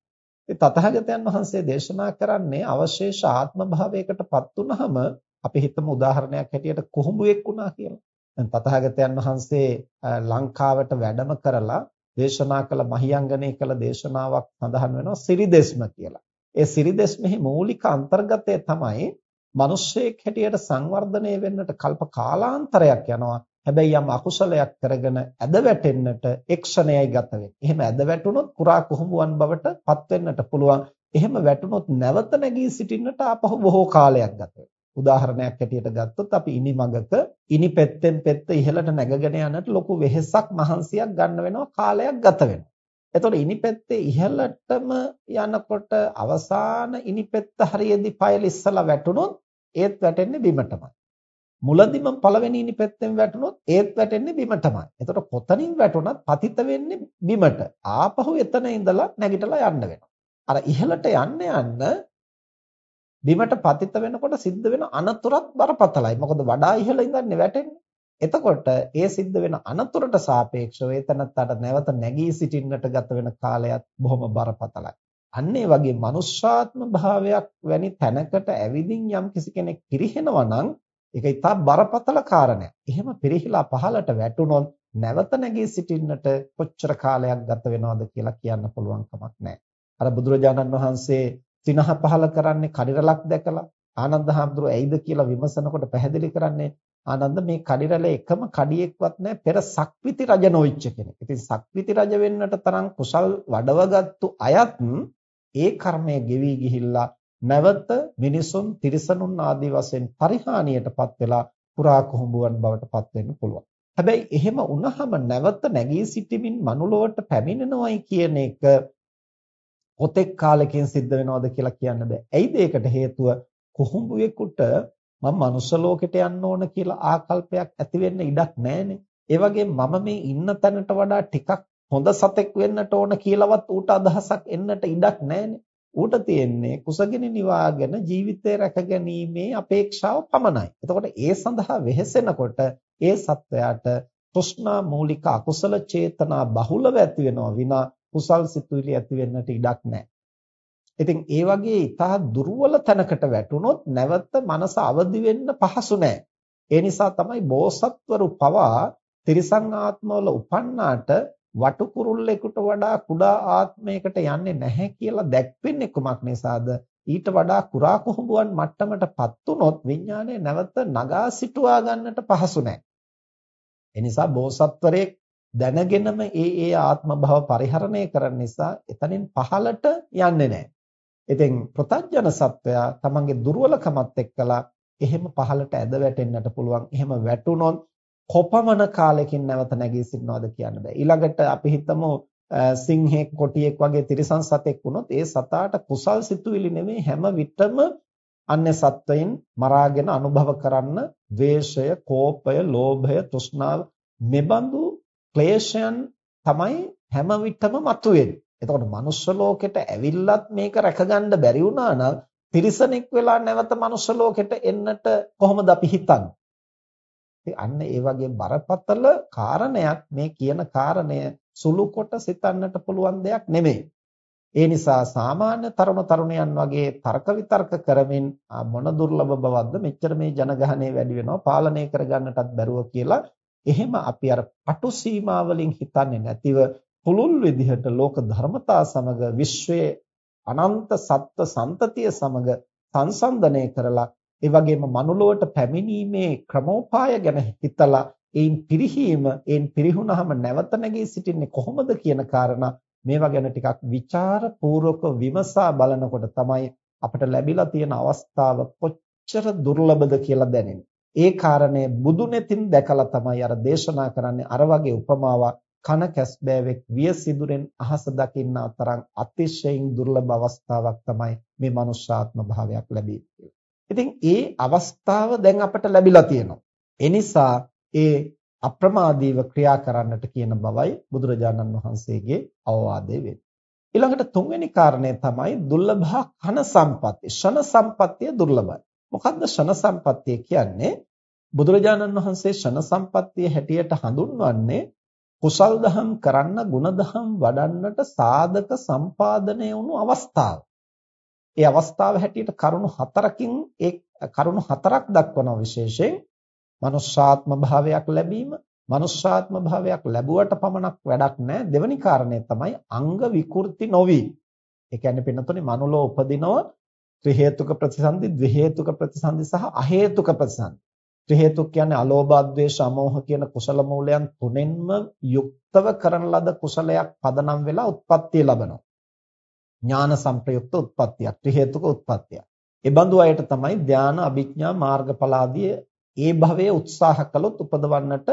ඒ තථාගතයන් වහන්සේ දේශනා කරන්නේ අවශේෂ ආත්ම භාවයකටපත් වුනහම අපි හිතමු උදාහරණයක් හැටියට කුහුඹුවෙක් වුණා කියලා. දැන් තථාගතයන් වහන්සේ ලංකාවට වැඩම කරලා දේශනා කළ මහියංගනේ කළ දේශනාවක් සඳහන් වෙනවා සිරිදෙස්ම කියලා. ඒ සිරිදෙස්මෙහි මූලික අන්තර්ගතය තමයි මිනිස්සෙක් හැටියට සංවර්ධනය වෙන්නට කල්ප කාලාන්තරයක් යනවා. හැබැයි යම් අකුසලයක් කරගෙන ඇද වැටෙන්නට එක්ෂණයයි ගත වෙන්නේ. එහෙම ඇද වැටුනොත් කුරා කුහුඹුවන් බවට පත් වෙන්නට පුළුවන්. එහෙම වැටුනොත් නැවත නැගී සිටින්නට ආපහු බොහෝ කාලයක් ගත වෙනවා. උදාහරණයක් හැටියට ගත්තොත් අපි ඉනි මගක ඉනි පෙත්තෙන් පෙත්ත ඉහළට නැගගෙන යනට ලොකු වෙහෙසක් මහන්සියක් ගන්න වෙනවා කාලයක් ගත වෙනවා. එතකොට ඉනි පෙත්තේ ඉහළටම යනකොට අවසාන ඉනි පෙත්ත හරියේදී පයල ඉස්සලා වැටුනොත් ඒත් වැටෙන්නේ බිමටමයි. මුලදිම පළවෙනි ඉනි පෙත්තෙන් වැටුනොත් ඒත් වැටෙන්නේ බිමටමයි. එතකොට කොතනින් වැටුණත් පතිත වෙන්නේ බිමට. ආපහු එතන ඉඳලා නැගිටලා යන්න වෙනවා. අර ඉහළට යන්න යන්න බිමට පතිත වෙනකොට සිද්ධ වෙන අනතුරත් බරපතලයි. මොකද වඩා ඉහළ ඉඳන්නේ වැටෙන්නේ. එතකොට ඒ සිද්ධ වෙන අනතුරට සාපේක්ෂව එතනත්තට නැවත නැගී සිටින්නට ගත වෙන කාලයත් බොහොම බරපතලයි. අන්න ඒ වගේ මනුෂ්‍යාත්ම භාවයක් වැනි තැනකට ඇවිදින් යම් කිසි කෙනෙක් පිරිහෙනවා නම් ඒක ඉතා බරපතල කාරණයක්. එහෙම පිරිහිලා පහලට වැටුනොත් නැවත නැගී සිටින්නට කොච්චර කාලයක් ගත වෙනවද කියලා කියන්න පුළුවන් කමක් නැහැ. අර බුදුරජාණන් වහන්සේ සිනහ පහල කරන්නේ කඩිරලක් දැකලා ආනන්ද හාමුදුරුවෝ ඇයිද කියලා විමසනකොට පැහැදිලි කරන්නේ ආනන්ද මේ කඩිරල එකම කඩියෙක්වත් නැහැ පෙර සක්විති රජ නොවිච්ච කෙනෙක්. ඉතින් සක්විති රජ වෙන්නට තරම් කුසල් වඩවගත්තු අයත් ඒ කර්මය ගෙවි ගිහිල්ලා නැවත මිනිසුන් තිරිසනුන් ආදී වශයෙන් පරිහානියටපත් වෙලා පුරා කුහුඹුවන් බවට පත් වෙන්න පුළුවන්. හැබැයි එහෙම වුණාම නැවත නැගී සිටීමින් මනුලොවට පැමිණෙනවයි කියන එක කොතෙක් කාලෙකින් සිද්ධ වෙනවද කියලා කියන්න බෑ. ඇයිද ඒකට හේතුව කුහුඹුවෙකුට මම මනුස්ස ලෝකෙට යන්න ඕන කියලා ආකල්පයක් ඇති වෙන්න ඉඩක් නැහැනේ. ඒ වගේම මම මේ ඉන්න තැනට වඩා ටිකක් හොඳ සතෙක් වෙන්නට ඕන කියලාවත් ඌට අදහසක් එන්නට ඉඩක් නැහැනේ. ඌට තියෙන්නේ කුසගිනි නිවාගෙන ජීවිතය රැකගැනීමේ අපේක්ෂාව පමණයි. එතකොට ඒ සඳහා වෙහෙසෙනකොට ඒ සත්වයාට තෘෂ්ණා මූලික අකුසල චේතනා බහුලව ඇති වෙනවා විනා කුසල් සිතුවිලි ඇති වෙන්නට ඉඩක් නැහැ. ඉතින් ඒ වගේ ඊටා දුර්වල තැනකට වැටුනොත් නැවත මනස අවදි වෙන්න පහසු නැහැ. ඒ නිසා තමයි බෝසත්වරු පවා තිරිසන් ආත්මවල උපන්නාට වටු කුරුල්ලෙකුට වඩා කුඩා ආත්මයකට යන්නේ නැහැ කියලා දැක්වෙන්නේ කුමක් නිසාද? ඊට වඩා කුරා කුහුඹුවන් මට්ටමටපත් උනොත් විඥානය නැවත නගා සිටුවා ගන්නට පහසු නැහැ. එනිසා බෝසත්වරයෙක් දැනගෙනම ඒ ඒ ආත්ම භව පරිහරණය කරන නිසා එතනින් පහළට යන්නේ නැහැ. ඉතින් ප්‍රතඥ සත්වයා තමන්ගේ දුර්වලකමත් එක්කලා එහෙම පහළට ඇද වැටෙන්නට පුළුවන්. එහෙම වැටුනොත් කොපමණ කාලෙකින් නැවත නැගී සිටිනවද කියන්න බෑ. ඊළඟට අපි හිතමු සිංහෙක් කොටියෙක් වගේ තිරිසන් සතෙක් වුණොත් ඒ සතාට කුසල් සිතුවිලි නෙමෙයි හැම විටම අන්‍ය සත්වයින් මරාගෙන අනුභව කරන්න ද්වේෂය, කෝපය, ලෝභය, තෘෂ්ණාව මෙබඳු ක්ලේශයන් තමයි හැම විටම මතුවෙන්නේ. එතකොට මනුෂ්‍ය ලෝකෙට ඇවිල්ලත් මේක රැකගන්න බැරි වුණා නම් තිරිසනෙක් වෙලා නැවත මනුෂ්‍ය ලෝකෙට එන්නට කොහොමද අපි හිතන්නේ? අන්න ඒ වගේ බරපතල කාරණයක් මේ කියන කාරණය සුළු කොට සිතන්නට පුළුවන් දෙයක් නෙමෙයි. ඒ නිසා සාමාන්‍ය තරුණ තරුණයන් වගේ තර්ක විතර්ක කරමින් මොන දුර්ලභ බවක්ද මෙච්චර මේ ජනගහනය වැඩි වෙනවා පාලනය කරගන්නටත් බැරුව කියලා එහෙම අපි අර පටු සීමා වලින් හිතන්නේ නැතිව පුළුල් විදිහට ලෝක ධර්මතා සමග විශ්වයේ අනන්ත සත්ව සම්තතිය සමග සංසන්දනය කරලා ඒ වගේම මනුලොවට පැමිණීමේ ක්‍රමෝපාය ගැන හිතලා ඒන් පිරිහීම ඒන් පිරිහුණාම නැවත නැගී සිටින්නේ කොහොමද කියන කාරණා මේවා ගැන ටිකක් ਵਿਚාර පූර්වක විමසා බලනකොට තමයි අපිට ලැබිලා තියෙන අවස්ථාව කොච්චර දුර්ලභද කියලා දැනෙන්නේ. ඒ කාරණය බුදු නෙතින් දැකලා තමයි අර දේශනා කරන්නේ අර වගේ උපමාවක් කන කැස්බෑවෙක් විය සිදුරෙන් අහස දකින්න තරම් අතිශයින් දුර්ලභ අවස්ථාවක් තමයි මේ මනුෂ්‍යාත්ම භාවයක් ලැබෙන්නේ. ඉතින් ඒ අවස්ථාව දැන් අපට ලැබිලා තියෙනවා. ඒ නිසා ඒ අප්‍රමාදීව ක්‍රියා කරන්නට කියන බවයි බුදුරජාණන් වහන්සේගේ අවවාදය වෙන්නේ. ඊළඟට තුන්වෙනි කාරණය තමයි දුර්ලභ කන සම්පatti. ෂණ සම්පත්තිය දුර්ලභයි. මොකද්ද ෂණ සම්පත්තිය කියන්නේ? බුදුරජාණන් වහන්සේ ෂණ සම්පත්තිය හැටියට හඳුන්වන්නේ කුසල් දහම් කරන්න ಗುಣදහම් වඩන්නට සාධක සම්පාදනය වුණු අවස්ථාව. ඒ අවස්ථාව හැටියට කරුණු හතරකින් ඒ කරුණු හතරක් දක්වනවා විශේෂයෙන් මනුෂ්‍යාත්ම භාවයක් ලැබීම, මනුෂ්‍යාත්ම භාවයක් ලැබුවට පමණක් වැඩක් නැහැ. දෙවෙනි කාරණය තමයි අංග විකෘති නොවි. ඒ කියන්නේ පින්නතුනේ මනුලෝ උපදිනව ත්‍රි හේතුක ප්‍රතිසන්දි, ද්වි හේතුක ප්‍රතිසන්දි සහ අ හේතුක ප්‍රතිසන්දි. ත්‍රි හේතුක කියන්නේ අලෝභ, අද්වේෂ, අමෝහ කියන කුසල මූලයන් තුනෙන්ම යුක්තව කරන ලද කුසලයක් පදනම් වෙලා උත්පත්තිය ලබනවා. ඥාන සංප්‍රයුක්ත උත්පත්තියක්, ත්‍රි හේතුක උත්පත්තියක්. ඒ බඳු අයට තමයි ධානා, අභිඥා, මාර්ගඵල ආදී ඒ භවයේ උත්සාහ කළොත් උපදවන්නට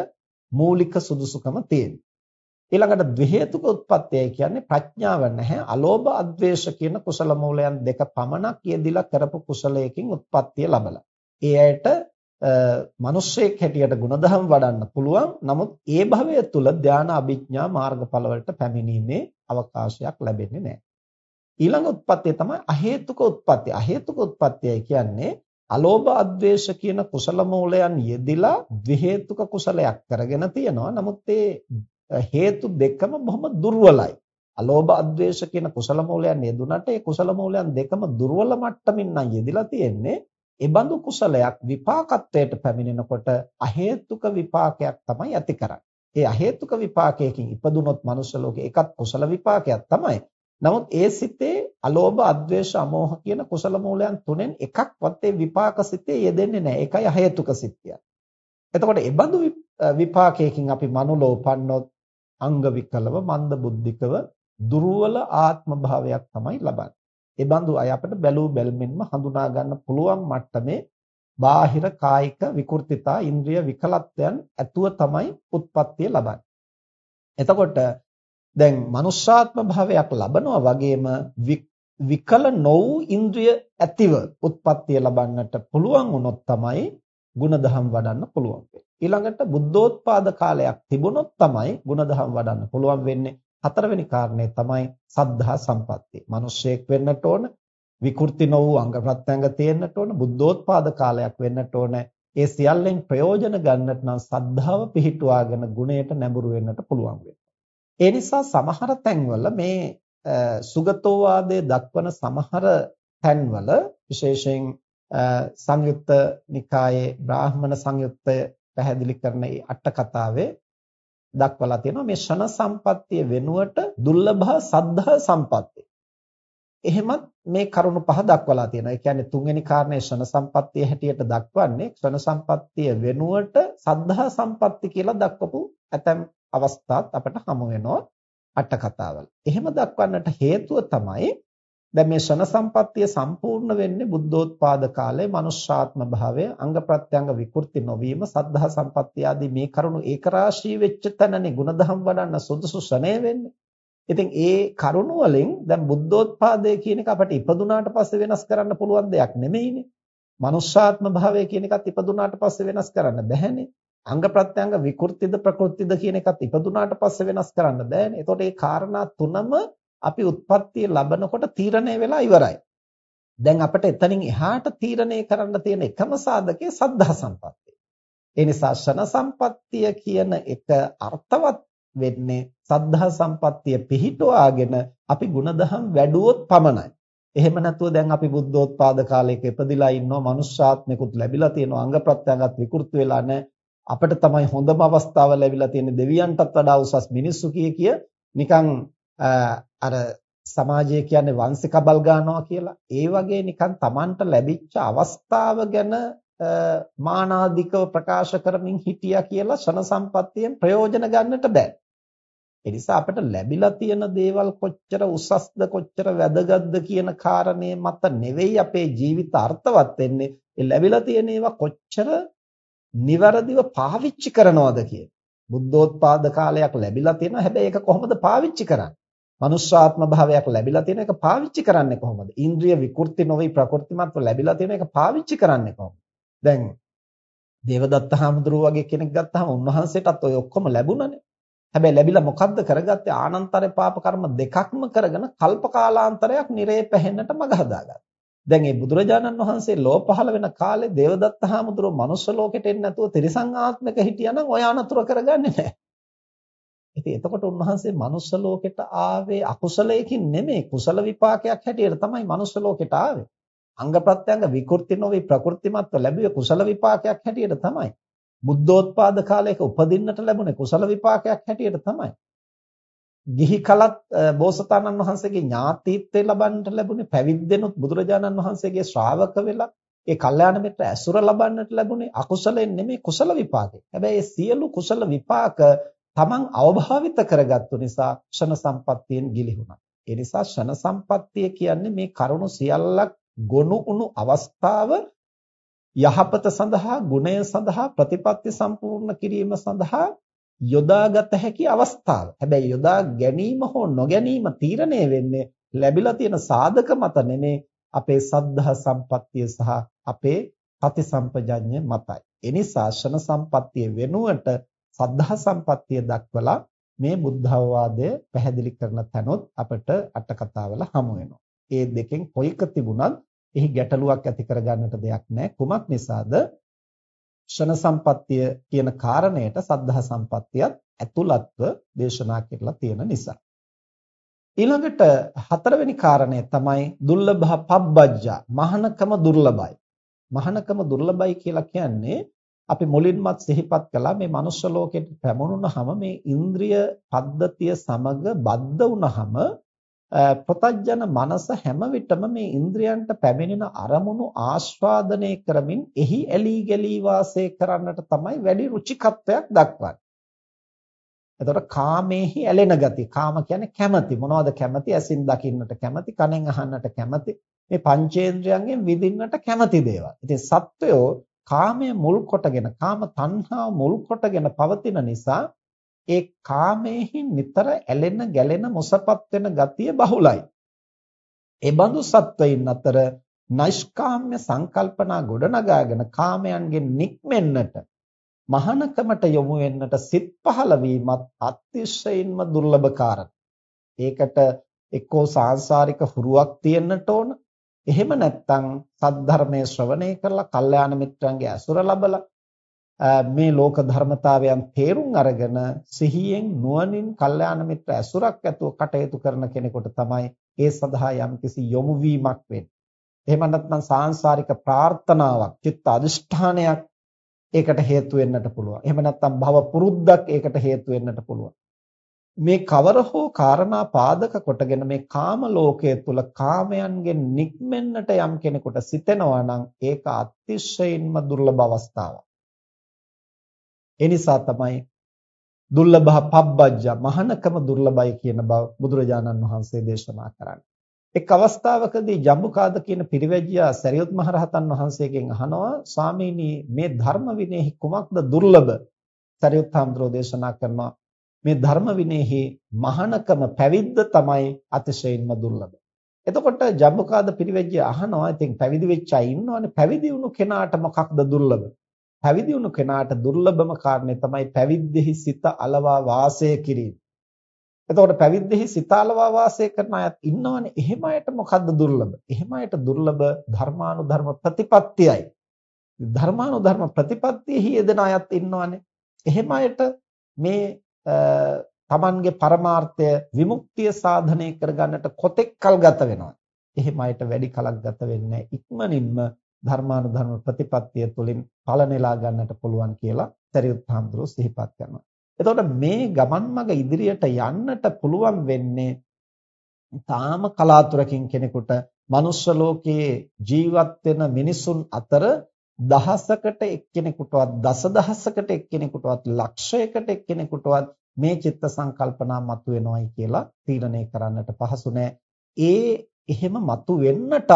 මූලික සුදුසුකම තියෙන්නේ. ඊළඟට ද්වි හේතුක උත්පත්තිය කියන්නේ ප්‍රඥාව නැහැ අලෝභ අද්වේෂ කියන කුසල මූලයන් දෙක පමණක් යෙදිලා කරපු කුසලයකින් උත්පත්තිය ලබලා. ඒ ඇයට මිනිස්සෙක් හැටියට ಗುಣධම් වඩන්න පුළුවන්. නමුත් ඒ භවය තුල ධානා අභිඥා මාර්ගඵල වලට පැමිණීමේ අවකාශයක් ලැබෙන්නේ නැහැ. ඊළඟ උත්පත්තිය තමයි අහේතුක උත්පත්තිය. අහේතුක උත්පත්තිය කියන්නේ අලෝභ අද්වේෂ කියන කුසල මූලයන් යෙදිලා ද්වි හේතුක කුසලයක් කරගෙන තියෙනවා. නමුත් ඒ හේතු දෙකම බොහොම දුර්වලයි. අලෝභ අද්වේෂ කියන කුසල මූලයන් යෙදුනට ඒ කුසල මූලයන් දෙකම දුර්වල මට්ටමින් නම් යෙදිලා තියෙන්නේ. ඒ බඳු කුසලයක් විපාකත්වයට පැමිණෙනකොට අහේතුක විපාකයක් තමයි ඇති කරන්නේ. ඒ අහේතුක විපාකයකින් ඉපදුනොත් මනුෂ්‍ය ලෝකේ එකත් කුසල විපාකයක් තමයි. නමුත් ඒ සිතේ අලෝභ, අද්වේෂ, අමෝහ කියන කුසල මූලයන් තුනෙන් එකක්වත් ඒ විපාක සිතේ යෙදෙන්නේ නැහැ. ඒකයි අහේතුක සිත්ය. එතකොට ඒ බඳු විපාකයකින් අපි මනුලෝ උපන්නොත් අංග විකලව, මන්ද බුද්ධිකව දුර්වල ආත්ම භාවයක් තමයි ලබන්නේ. ඒ බඳු අය අපිට බැලූ බැල්මෙන්ම හඳුනා ගන්න පුළුවන් මට්ටමේ බාහිර කායික විකෘතිතා ඉන්ද්‍රිය විකලත්වයන් ඇතුව තමයි උත්පත්තිය ලබන්නේ. එතකොට දැන් මනුෂ්‍යාත්ම භාවයක් ලබනවා වගේම විකල නොවු ඉන්ද්‍රිය ඇතිව උත්පත්තිය ලබන්නට පුළුවන් වුණොත් තමයි ಗುಣධම් වඩන්න පුළුවන් ඊළඟට බුද්ධෝත්පාද කාලයක් තිබුණොත් තමයි ಗುಣධම් වඩන්න පුළුවන් වෙන්නේ. හතරවෙනි කාරණේ තමයි සද්ධා සම්පත්තිය. මිනිස්සෙක් වෙන්නට ඕන විකෘති නො වූ අංග ප්‍රත්‍යංග තියෙන්නට ඕන බුද්ධෝත්පාද කාලයක් වෙන්නට ඕන ඒ සියල්ලෙන් ප්‍රයෝජන ගන්නට නම් සද්ධාව පිහිටුවාගෙන ගුණයට නැඹුරු වෙන්නට පුළුවන් වෙනවා. ඒ නිසා සමහර තැන්වල මේ සුගතෝවාදයේ දක්වන සමහර තැන්වල විශේෂයෙන් සංයුත්ත නිකායේ බ්‍රාහ්මණ සංයුත්තය පැහැදිලි කරන මේ අට කතාවේ දක්වලා තියෙනවා මේ ෂණ සම්පත්තිය වෙනුවට දුර්ලභ සද්ධා සම්පත්තිය. එහෙමත් මේ කරුණු පහ දක්වලා තියෙනවා. ඒ කියන්නේ තුන්වෙනි කාරණේ ෂණ සම්පත්තිය හැටියට දක්වන්නේ ක්ෂණ සම්පත්තිය වෙනුවට සද්ධා සම්පත්තිය කියලා දක්වපු ඇතැම් අවස්ථාත් අපට හමු වෙනවා අට කතාවල. එහෙම දක්වන්නට හේතුව තමයි දැන් මේ ෂණ සම්පත්තිය සම්පූර්ණ වෙන්නේ බුද්ධෝත්පාද කාලයේ මනුෂ්‍යාත්ම භාවය අංග ප්‍රත්‍යංග විකෘති නොවීම සද්ධා සම්පත්තිය ආදී මේ කරුණු ඒකරාශී වෙච්ච තැනනේ ಗುಣධම් වඩන්න සුදුසු ශනේ වෙන්නේ. ඉතින් ඒ කරුණු වලින් දැන් බුද්ධෝත්පාදය කියන එක අපිට ඉපදුනාට පස්සේ වෙනස් කරන්න පුළුවන් දෙයක් නෙමෙයිනේ. මනුෂ්‍යාත්ම භාවය කියන එකත් ඉපදුනාට පස්සේ වෙනස් කරන්න බැහැනේ. අංග ප්‍රත්‍යංග විකෘතිද ප්‍රකෘතිද කියන එකත් ඉපදුනාට පස්සේ වෙනස් කරන්න බෑනේ. එතකොට මේ කාරණා තුනම අපි උත්පත්තිය ලබනකොට තීරණය වෙලා ඉවරයි. දැන් අපිට එතනින් එහාට තීරණය කරන්න තියෙන එකම සාධකය සද්ධා සම්පත්තිය. ඒ නිසා ෂණ සම්පත්තිය කියන එක අර්ථවත් වෙන්නේ සද්ධා සම්පත්තිය පිහිටුවාගෙන අපි ಗುಣධම් වැඩුවොත් පමණයි. එහෙම නැතුව දැන් අපි බුද්ධෝත්පාද කාලයක ඉපදිලා ඉන්නවා මනුෂ්‍යාත්මිකුත් ලැබිලා තියෙනවා අංග ප්‍රත්‍යංගත් විකෘති වෙලා නැහැ. අපිට තමයි හොඳම අවස්ථාව ලැබිලා තියෙන්නේ දෙවියන්ටත් වඩා උසස් මිනිස්සු කිය කිය නිකන් අර සමාජය කියන්නේ වංශකබල් ගන්නවා කියලා ඒ වගේ නිකන් Tamanට ලැබිච්ච අවස්ථාව ගැන මානාධිකව ප්‍රකාශ කරමින් හිටියා කියලා ෂණ සම්පත්තියෙන් ප්‍රයෝජන ගන්නට බෑ. ඒ නිසා අපිට ලැබිලා තියෙන දේවල් කොච්චර උසස්ද කොච්චර වැදගත්ද කියන කාරණේ මත නෙවෙයි අපේ ජීවිත අර්ථවත් වෙන්නේ. ඒ ලැබිලා තියෙන ඒවා කොච්චර નિවරදිව පාවිච්චි කරනවද කියන. බුද්ධෝත්පාද කාලයක් ලැබිලා තියෙනවා. හැබැයි ඒක කොහොමද පාවිච්චි කරන්නේ? මනුෂ්‍යාත්ම භාවයක් ලැබිලා තියෙන එක පාවිච්චි කරන්නේ කොහොමද? ඉන්ද්‍රිය විකෘති නොවේ ප්‍රකෘතිමත්ව ලැබිලා තියෙන එක පාවිච්චි කරන්නේ කොහොමද? දැන් දේවදත්ත හාමුදුරුවෝ වගේ කෙනෙක් ගත්තාම උන්වහන්සේටත් ඔය ඔක්කොම ලැබුණනේ. හැබැයි ලැබිලා මොකද්ද කරගත්තේ? ආනන්තර පාප කර්ම දෙකක්ම කරගෙන කල්ප කාලාන්තරයක් නිරේ පැහෙන්නට මඟ හදාගත්තා. දැන් මේ බුදුරජාණන් වහන්සේ ලෝ පහළ වෙන කාලේ දේවදත්ත හාමුදුරුවෝ මනුස්ස ලෝකෙට එන්නේ නැතුව තිරිසං ආත්මක හිටියානම් ඔය අනතුර කරගන්නේ නැහැ. ඉතින් එතකොට උන්වහන්සේ මනුස්ස ලෝකෙට ආවේ අකුසලයකින් නෙමෙයි කුසල විපාකයක් හැටියට තමයි මනුස්ස ලෝකෙට ආවේ. අංග ප්‍රත්‍යංග විකෘති නොවේ ප්‍රකෘතිමත්ව ලැබුවේ කුසල විපාකයක් හැටියට තමයි. බුද්ධෝත්පාද කාලයක උපදින්නට ලැබුණේ කුසල විපාකයක් හැටියට තමයි. ගිහි කලත් බෝසතාණන් වහන්සේගේ ඥාතීත්වය ලබන්නට ලැබුණේ පැවිද්දෙනුත් බුදුරජාණන් වහන්සේගේ ශ්‍රාවක වෙලා ඒ කල්යාණ මිත්‍ර ඇසුර ලබන්නට ලැබුණේ අකුසලෙන් නෙමෙයි කුසල විපාකේ. හැබැයි ඒ සියලු කුසල විපාක තමන් අවභාවිත කරගත්තු නිසා ක්ෂණ සම්පත්තියෙන් ගිලිහුණා. ඒ නිසා ක්ෂණ සම්පත්තිය කියන්නේ මේ කරුණු සියල්ලක් ගොනු උණු අවස්ථාව යහපත සඳහා ගුණය සඳහා ප්‍රතිපත්ති සම්පූර්ණ කිරීම සඳහා යොදාගත හැකි අවස්ථාව. හැබැයි යොදා ගැනීම හෝ නොගැනීම තීරණය වෙන්නේ ලැබිලා තියෙන සාධක මත නෙමේ අපේ සද්ධා සම්පත්තිය සහ අපේ ප්‍රතිසම්පජඤ්ඤ මතයි. ඒ නිසා ශන සම්පත්තිය වෙනුවට සද්ධා සම්පත්තිය දක්වලා මේ බුද්ධ අවවාදය පැහැදිලි කරන තැනොත් අපට අට කතාවල හමු වෙනවා. ඒ දෙකෙන් කොයික තිබුණත් එහි ගැටලුවක් ඇති කරගන්නට දෙයක් නැහැ. කුමක් නිසාද? ක්ෂණ සම්පත්තිය කියන කාරණයට සද්ධා සම්පත්තියත් ඇතුළත්ව දේශනා කරලා තියෙන නිසා. ඊළඟට හතරවෙනි කාරණය තමයි දුර්ලභ පබ්බජ්ජා මහානකම දුර්ලභයි. මහානකම දුර්ලභයි කියලා කියන්නේ අපි මුලින්මත් සිහිපත් කළා මේ මනුෂ්‍ය ලෝකෙට පැමුණුනහම මේ ඉන්ද්‍රිය පද්ධතිය සමග බද්ධ වුනහම ප්‍රතජන මනස හැම විටම මේ ඉන්ද්‍රයන්ට පැමිණෙන අරමුණු ආස්වාදනය කරමින් එහි ඇලී ගැලී වාසය කරන්නට තමයි වැඩි රුචිකත්වයක් දක්වන්නේ. එතකොට කාමේහි ඇලෙන ගති. කාම කියන්නේ කැමැති. මොනවද කැමැති? ඇසින් දකින්නට කැමැති, කනෙන් අහන්නට කැමැති, මේ පංචේන්ද්‍රයන්ගෙන් විඳින්නට කැමැති දේවල්. ඉතින් සත්වයෝ කාමය මුල් කොටගෙන, කාම තණ්හාව මුල් කොටගෙන පවතින නිසා ඒ කාමයෙන් නිතර ඇලෙන ගැලෙන මොසපත් වෙන ගතිය බහුලයි. ඒ බඳු සත්වයින් අතර නෛෂ්කාම්‍ය සංකල්පනා ගොඩනගාගෙන කාමයන්ගෙන් නික්මෙන්නට මහානකමට යොමු වෙන්නට සිත් පහළ වීමත් අතිශයින්ම දුර්ලභ කාරණා. ඒකට එක්කෝ සාංශාරික හුරුවක් තියෙන්නට ඕන. එහෙම නැත්නම් සද්ධර්මයේ ශ්‍රවණය කරලා කල්යාණ මිත්‍රයන්ගේ ඇසුර ලබලා මේ ලෝක ධර්මතාවයන් තේරුම් අරගෙන සිහියෙන් නුවණින් කල්යාණ මිත්‍ර ඇසුරක් ඇතුව කටයුතු කරන කෙනෙකුට තමයි ඒ සඳහා යම්කිසි යොමු වීමක් වෙන්නේ. එහෙම නැත්නම් සාංශාරික ප්‍රාර්ථනාවක්, චිත්ත අදිෂ්ඨානයක් ඒකට හේතු වෙන්නට පුළුවන්. එහෙම නැත්නම් භව පුරුද්දක් ඒකට හේතු වෙන්නට පුළුවන්. මේ කවර හෝ කාරණා පාදක කොටගෙන මේ කාම ලෝකයේ තුල කාමයන්ගෙන් නික්මෙන්නට යම් කෙනෙකුට සිතෙනවා නම් ඒක අතිශයින්ම දුර්ලභ අවස්ථාවක්. ඒ නිසා තමයි දුර්ලභ පබ්බජ්ජ මහානකම දුර්ලභයි කියන බව බුදුරජාණන් වහන්සේ දේශනා කරන්නේ. එක් අවස්ථාවකදී ජම්බුකාද කියන පිරිවැජියා සරියුත් මහරහතන් වහන්සේගෙන් අහනවා ස්වාමීනි මේ ධර්ම විනයෙහි කුමක්ද දුර්ලභ? සරියුත් හාමුදුරෝ දේශනා කරනවා මේ ධර්ම විනයෙහි මහානකම පැවිද්ද තමයි අතිශයින්ම දුර්ලභ. එතකොට ජම්බුකාද පිරිවැජියා අහනවා ඉතින් පැවිදි වෙච්ච අය ඉන්නවනේ පැවිදි වුණු කෙනාට මොකක්ද දුර්ලභ? පැවිදි වුණු කෙනාට දුර්ලභම කාරණේ තමයි පැවිද්දෙහි සිත අලවා වාසය කිරීම. එතකොට පැවිද්දෙහි සිත අලවා වාසය කරන අයත් ඉන්නවනේ. එහෙම අයට මොකද්ද දුර්ලභ? එහෙම අයට දුර්ලභ ධර්මානුධර්ම ප්‍රතිපත්තියයි. ධර්මානුධර්ම ප්‍රතිපත්තියෙහි යෙදෙන අයත් ඉන්නවනේ. එහෙම අයට මේ තමන්ගේ පරමාර්ථය විමුක්තිය සාධනය කරගන්නට කොතෙක් කල් ගත වෙනවද? එහෙම අයට වැඩි කලක් ගත වෙන්නේ ඉක්මනින්ම ධර්මානුධර්ම ප්‍රතිපත්තිය තුළින් ඵල නෙලා ගන්නට පුළුවන් කියලා සරියුත් හාමුදුරුවෝ සිහිපත් කරනවා. එතකොට මේ ගමන් මඟ ඉදිරියට යන්නට පුළුවන් වෙන්නේ තාම කලාතුරකින් කෙනෙකුට මනුෂ්‍ය ලෝකයේ ජීවත් වෙන මිනිසුන් අතර දහසකට එක්කෙනෙකුටවත් දසදහසකට එක්කෙනෙකුටවත් ලක්ෂයකට එක්කෙනෙකුටවත් මේ චිත්ත සංකල්පනා මතුවෙනවයි කියලා තීරණය කරන්නට පහසු නෑ. ඒ එහෙම මතු වෙන්නටත්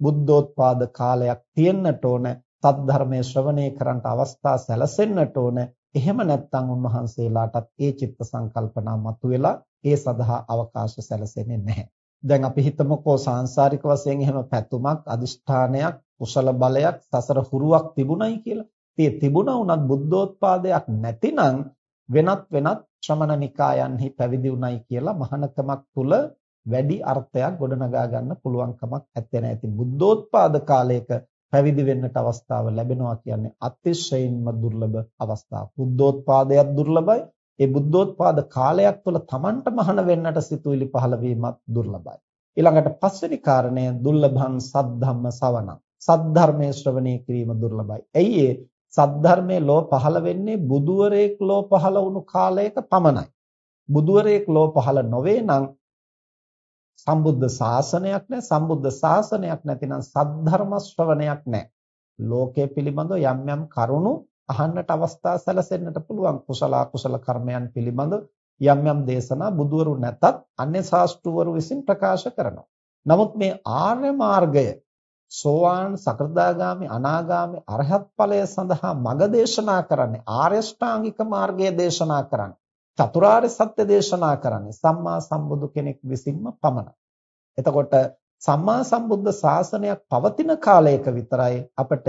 බුද්ධෝත්පාද කාලයක් තියෙන්නට ඕන සද්ධර්මයේ ශ්‍රවණය කරන්නට අවස්ථා සැලසෙන්නට ඕන එහෙම නැත්නම් උන්වහන්සේලාටත් ඒ චිත්ත සංකල්පනා මතුවෙලා ඒ සඳහා අවකාශ සැලසෙන්නේ නැහැ දැන් අපි හිතමුකෝ සාංශාරික වශයෙන් එහෙම පැතුමක් අදිෂ්ඨානයක් කුසල බලයක් සසර හුරුවක් තිබුණයි කියලා. ඉතින් තිබුණා වුණත් බුද්ධෝත්පාදයක් නැතිනම් වෙනත් වෙනත් ශ්‍රමණ නිකායන්හි පැවිදි වුණයි කියලා මහානකමක් තුල වැඩි අර්ථයක් ගොඩනගා ගන්න පුළුවන්කමක් ඇත්තේ නැහැ. ඉතින් බුද්ධෝත්පාද කාලයක පැවිදි වෙන්නට අවස්ථාව ලැබෙනවා කියන්නේ අතිශයින්ම දුර්ලභ අවස්ථාවක්. බුද්ධෝත්පාදයක් දුර්ලභයි. ඒ බුද්ධෝත්පාද කාලයක් තුළ Tamanට මහාන වෙන්නට සිතුවිලි පහළ වීමත් දුර්ලභයි. ඊළඟට පස්වෙනි කාරණය දුර්ලභං සද්ධම්ම සවණං. සද්ධර්මයේ ශ්‍රවණය කිරීම දුර්ලභයි. ඇයි සද්ධර්මයේ ලෝ පහළ වෙන්නේ බුදුවරයෙක් ලෝ පහළ වුණු කාලයක පමණයි. බුදුවරයෙක් ලෝ පහළ නොවේ නම් සම්බුද්ධ ශාසනයක් නැහැ. සම්බුද්ධ ශාසනයක් නැතිනම් සද්ධර්ම ශ්‍රවණයක් නැහැ. ලෝකයේ පිළිබඳව යම් යම් කරුණු අහන්නට අවස්ථා සැලසෙන්නට පුළුවන්. කුසල අකුසල කර්මයන් පිළිබඳව යම් යම් දේශනා බුදුවරු නැතත් අන්‍ය ශාස්ත්‍රවරු විසින් ප්‍රකාශ කරනවා. නමුත් මේ ආර්ය මාර්ගය සෝවාන් සකෘදාගාමි අනාගාමි අරහත් ඵලය සඳහා මඟ දේශනා කරන්නේ ආර්ය ශ්‍රාංගික මාර්ගය දේශනා කරන්නේ චතුරාර්ය සත්‍ය දේශනා කරන්නේ සම්මා සම්බුදු කෙනෙක් විසින්ම පමණයි. එතකොට සම්මා සම්බුද්ධ ශාසනයක් පවතින කාලයක විතරයි අපට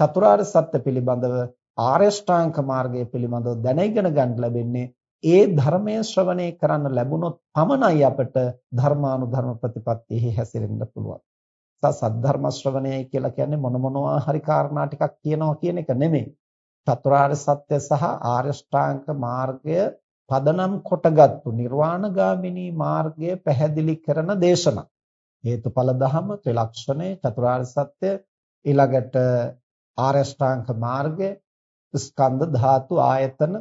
චතුරාර්ය සත්‍ය පිළිබඳව ආර්ය ශ්‍රාංක මාර්ගය පිළිබඳව දැන ගන්න ලැබෙන්නේ ඒ ධර්මය ශ්‍රවණය කරන්න ලැබුණොත් පමණයි අපට ධර්මානුධර්ම ප්‍රතිපත්තියෙහි හැසිරෙන්න පුළුවන්. සද්ධර්ම ශ්‍රවණයයි කියලා කියන්නේ මොන මොනවා හරි කාරණා ටිකක් කියනවා කියන එක නෙමෙයි. චතුරාර්ය සත්‍ය සහ ආර්ය ශ්‍රාංක මාර්ගය පදනම් කොටගත්තු නිර්වාණගාමිනී මාර්ගය පැහැදිලි කරන දේශනා. හේතුඵල ධම ත්‍රිලක්ෂණය චතුරාර්ය සත්‍ය ඊළඟට ආර්ය ශ්‍රාංක මාර්ගය ස්කන්ධ ධාතු ආයතන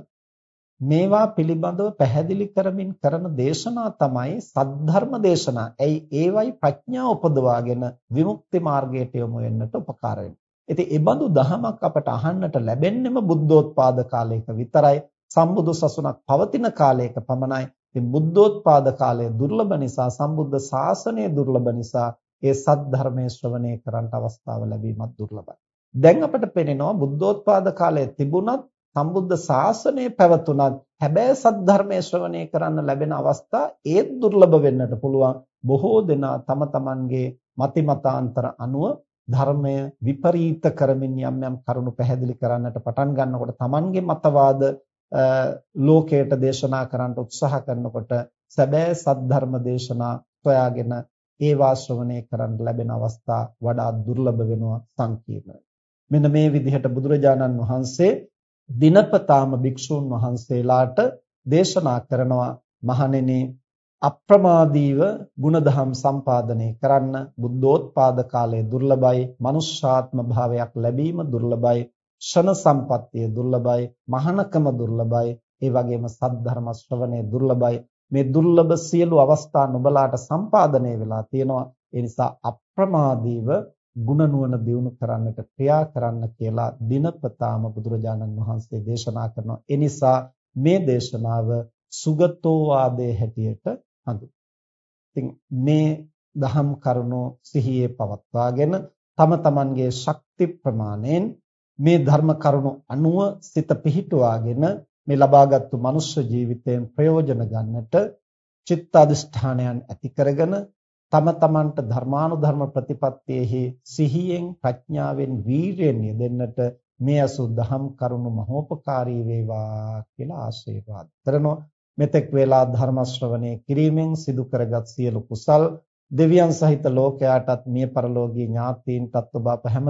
මේවා පිළිබඳව පැහැදිලි කරමින් කරන දේශනා තමයි සද්ධර්ම දේශනා. ඇයි ඒවයි ප්‍රඥාව උපදවාගෙන විමුක්ති මාර්ගයට යොමු වෙන්නට උපකාර වෙන්නේ. ඉතින් ඒ බඳු දහමක් අපට අහන්නට ලැබෙන්නෙම බුද්ධෝත්පාද කාලයක විතරයි. සම්බුදු සසුනක් පවතින කාලයක පමණයි. ඉතින් බුද්ධෝත්පාද කාලය දුර්ලභ නිසා සම්බුද්ධ ශාසනය දුර්ලභ නිසා ඒ සද්ධර්මයේ ශ්‍රවණය කරන්නට අවස්ථාව ලැබීමත් දුර්ලභයි. දැන් අපට පෙනෙනවා බුද්ධෝත්පාද කාලයේ තිබුණත් සම්බුද්ධ ශාසනය පැවතුනත් හැබැයි සද්ධර්මයේ ශ්‍රවණය කරන්න ලැබෙන අවස්ථා ඒත් දුර්ලභ වෙන්නට පුළුවන් බොහෝ දෙනා තම තමන්ගේ මති මතාන්තර අනුව ධර්මය විපරීත කරමින් යම් යම් කරුණු පැහැදිලි කරන්නට පටන් ගන්නකොට තමන්ගේ මතවාද ලෝකයට දේශනා කරන්න උත්සාහ කරනකොට සැබෑ සද්ධර්ම දේශනා සොයාගෙන ඒවා ශ්‍රවණය කරන්න ලැබෙන අවස්ථා වඩා දුර්ලභ වෙනවා සංකීර්ණයි. මෙන්න මේ විදිහට බුදුරජාණන් වහන්සේ දිනපතාම භික්ෂූන් වහන්සේලාට දේශනා කරනවා මහණෙනි අප්‍රමාදීව ಗುಣධම් සම්පාදනය කරන්න බුද්ධෝත්පාද කාලයේ දුර්ලභයි මනුෂ්‍යාත්ම භාවයක් ලැබීම දුර්ලභයි ෂණ සම්පත්තිය දුර්ලභයි මහානකම දුර්ලභයි ඒ වගේම සද්ධර්ම ශ්‍රවණය දුර්ලභයි මේ දුර්ලභ සියලු අවස්ථා නුඹලාට සම්පාදනය වෙලා තියෙනවා ඒ නිසා අප්‍රමාදීව ಗುಣ නුවණ දියුණු කරන්නට ක්‍රියා කරන්න කියලා දිනපතාම බුදුරජාණන් වහන්සේ දේශනා කරනවා. ඒ නිසා මේ දේශනාව සුගතෝ වාදයේ හැටියට හඳුන්වනවා. ඉතින් මේ දහම් කරුණෝ සිහියේ පවත්වාගෙන තම තමන්ගේ ශක්ති ප්‍රමාණයෙන් මේ ධර්ම කරුණු අනුව සිත පිහිටුවාගෙන මේ ලබාගත්තු මනුෂ්‍ය ජීවිතයෙන් ප්‍රයෝජන ගන්නට චිත්ත අධිෂ්ඨානයන් ඇති කරගෙන තම තමන්ට ධර්මානුධර්ම ප්‍රතිපත්තියෙහි සිහියෙන් ප්‍රඥාවෙන් වීරියෙන් යෙදෙන්නට මේ අසු දහම් කරුණු මහෝපකාරී වේවා කියලා ආශිර්වාද කරනවා. මෙතෙක් වේලා ධර්ම ශ්‍රවණය කිරීමෙන් සිදු කරගත් සියලු කුසල් දෙවියන් සහිත ලෝකයාටත් මිය පරලෝකීය ඥාතීන්ටත් ඔබ අප හැම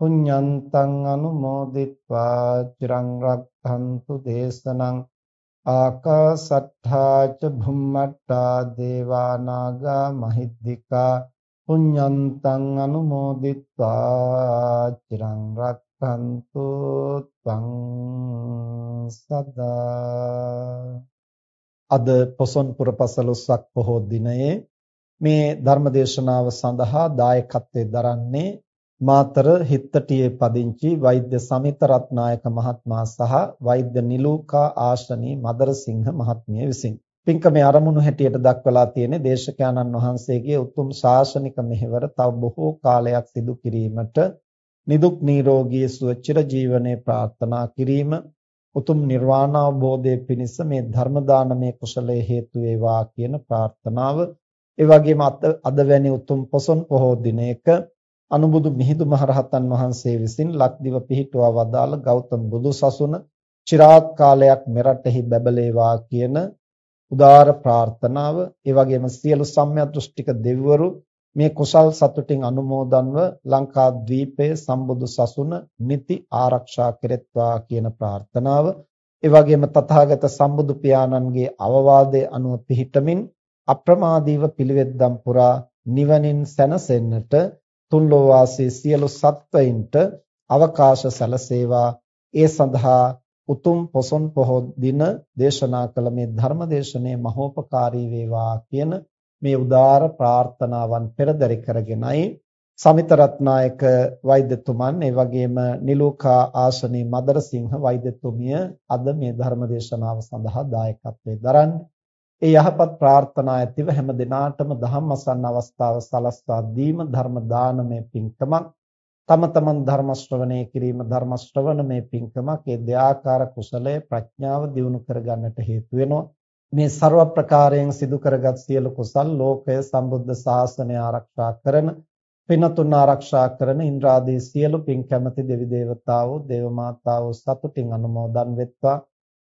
පුඤ්ඤන්තං අනුමෝදිත්වා චිරං රක්ඛන්තු දේශනං ආකාසට්ඨා ච භුම්මට්ඨා දේවා නාග මහිද්దికා පුඤ්ඤන්තං අනුමෝදිත්වා චිරං රක්ඛන්තු ත්වං සදා අද පොසොන් පුර පසළොස්වක පොහෝ දිනයේ මේ ධර්මදේශනාව සඳහා දායකත්වයෙන් දරන්නේ මාතර හිත්තටියේ පදිංචි වෛද්‍ය සමිත රත්නායක මහත්මයා සහ වෛද්‍ය නිලූකා ආශනී මදරසිංහ මහත්මිය විසිනි. පින්කමේ ආරමුණු හැටියට දක්වලා තියෙන්නේ දේශකයන්න් වහන්සේගේ උතුම් ශාසනික මෙහෙවර තව බොහෝ කාලයක් සිදු කිරීමට නිදුක් නිරෝගී සුව චිර ජීවනයේ ප්‍රාර්ථනා කිරීම උතුම් නිර්වාණ අවබෝධයේ පිණිස මේ ධර්ම දානමය කුසලයේ හේතු වේවා කියන ප්‍රාර්ථනාව. ඒ වගේම අද වැනි උතුම් පොසොන් පොහෝ දිනයක අනුබුදු මිහිඳු මහරහතන් වහන්සේ විසින් ලක්දිව පිහිටුවා වදාළ ගෞතම බුදුසසුන চিරාත් කාලයක් මෙරටෙහි බැබලේවා කියන උදාර ප්‍රාර්ථනාව. ඒ වගේම සියලු සම්මියදෘෂ්ටික දෙවිවරු මේ කුසල් සතුටින් අනුමෝදන්ව ලංකාද්වීපයේ සම්බුදු සසුන නිති ආරක්ෂා කෙරෙත්වා කියන ප්‍රාර්ථනාව. ඒ වගේම තථාගත සම්බුදු පියාණන්ගේ අවවාදයේ අනුව පිහිටමින් අප්‍රමාදීව පිළිවෙත්දම් පුරා නිවනින් සැනසෙන්නට තුන්ලෝ වාසී සියලු සත්වයින්ට අවකාශ සැලසේවා ඒ සඳහා උතුම් පොසොන් පොහොය දින දේශනා කළ මේ ධර්ම දේශනේ මහෝපකාරී වේවා කියන මේ උදාර ප්‍රාර්ථනාවන් පෙරදරි කරගෙනයි සමිත රත්නායක වෛද්‍යතුමන් ඒ වගේම නිලෝකා ආශනී මදරසිංහ වෛද්‍යතුමිය අද මේ ධර්ම දේශනාව සඳහා දායකත්වයෙන් දරන්නේ. ඒ යහපත් ප්‍රාර්ථනා ඇතිව හැම දිනාටම ධම්මසන්න අවස්ථාව සලස්වා දීම ධර්ම දානමය පින්කමක්. තම තමන් ධර්ම ශ්‍රවණය කිරීම ධර්ම ශ්‍රවණමය පින්කමක්. ඒ දෙආකාර කුසලයේ ප්‍රඥාව දියුණු කරගන්නට හේතු වෙනවා. මේ ਸਰව ප්‍රකාරයෙන් සිදු කරගත් සියලු කුසල් ලෝකය සම්බුද්ධ ශාසනය ආරක්ෂා කරන පිනතුන් ආරක්ෂා කරන ඉන්ද්‍රාදී සියලු පින් කැමැති දෙවි දේවතාවෝ දේව මාතාවෝ සතුටින් අනුමෝදන් වෙත්වා.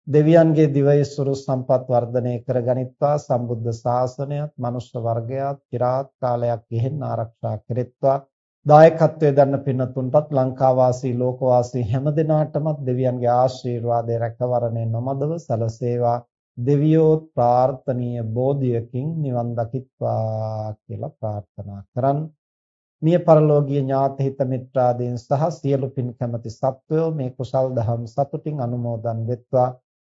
දෙවියන්ගේ දිවයිසුරු සම්පත් වර්ධනය කරගනිත්වා සම්බුද්ධ ශාසනයත් මනුෂ්‍ය වර්ගයාත් চিරාත් කාලයක් ගෙහෙන් ආරක්ෂා කෙරෙත්වා. දායකත්වයේ දන්න පින්නතුන්ටත් ලංකාවාසී ලෝකවාසී හැම දිනාටම දෙවියන්ගේ ආශිර්වාදය රැකවරණය නොමදව සැලසේවා. දෙවියෝ ප්‍රාර්ථනීය බෝධියකින් නිවන් දකිත්වා කියලා ප්‍රාර්ථනා කරන්. මිය පරලෝකීය ඥාති හිත මිත්‍රාදීන් සහ සියලු පින් කැමැති සත්වයෝ මේ කුසල් දහම් සතුටින් අනුමෝදන් වෙත්වා.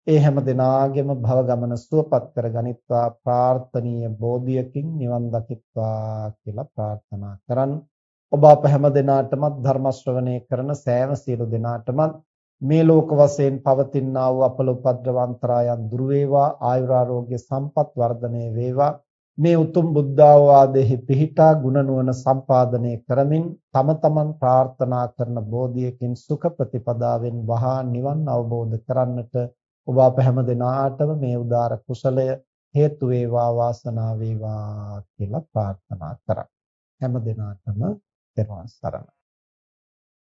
ඒ හැම දිනාගෙම භව ගමන සුවපත් කර ගනිත්වා ප්‍රාර්ථනීය බෝධියකින් නිවන් දකිත්වා කියලා ප්‍රාර්ථනා කරන් ඔබ අප හැම දිනාටම ධර්ම ශ්‍රවණය කරන සෑම සියලු දිනාටම මේ ලෝක වශයෙන් පවතිනා වූ අපල උපද්‍රවන්තරයන් දුර වේවා ආයුරාෝග්‍ය සම්පත් වර්ධනය වේවා. මේ උතුම් බුද්ධාවාදෙහි පිහිටා ගුණ නුවණ සම්පාදනය කරමින් තම තමන් ප්‍රාර්ථනා කරන බෝධියකින් සුඛ ප්‍රතිපදාවෙන් වහා නිවන් අවබෝධ කරන්නට ඔබ අප හැම දිනාටම මේ උදාර කුසලය හේතු වේවා වාසනාව වේවා කියලා ප්‍රාර්ථනා කරා. හැම දිනාටම දර්වන් සරණයි.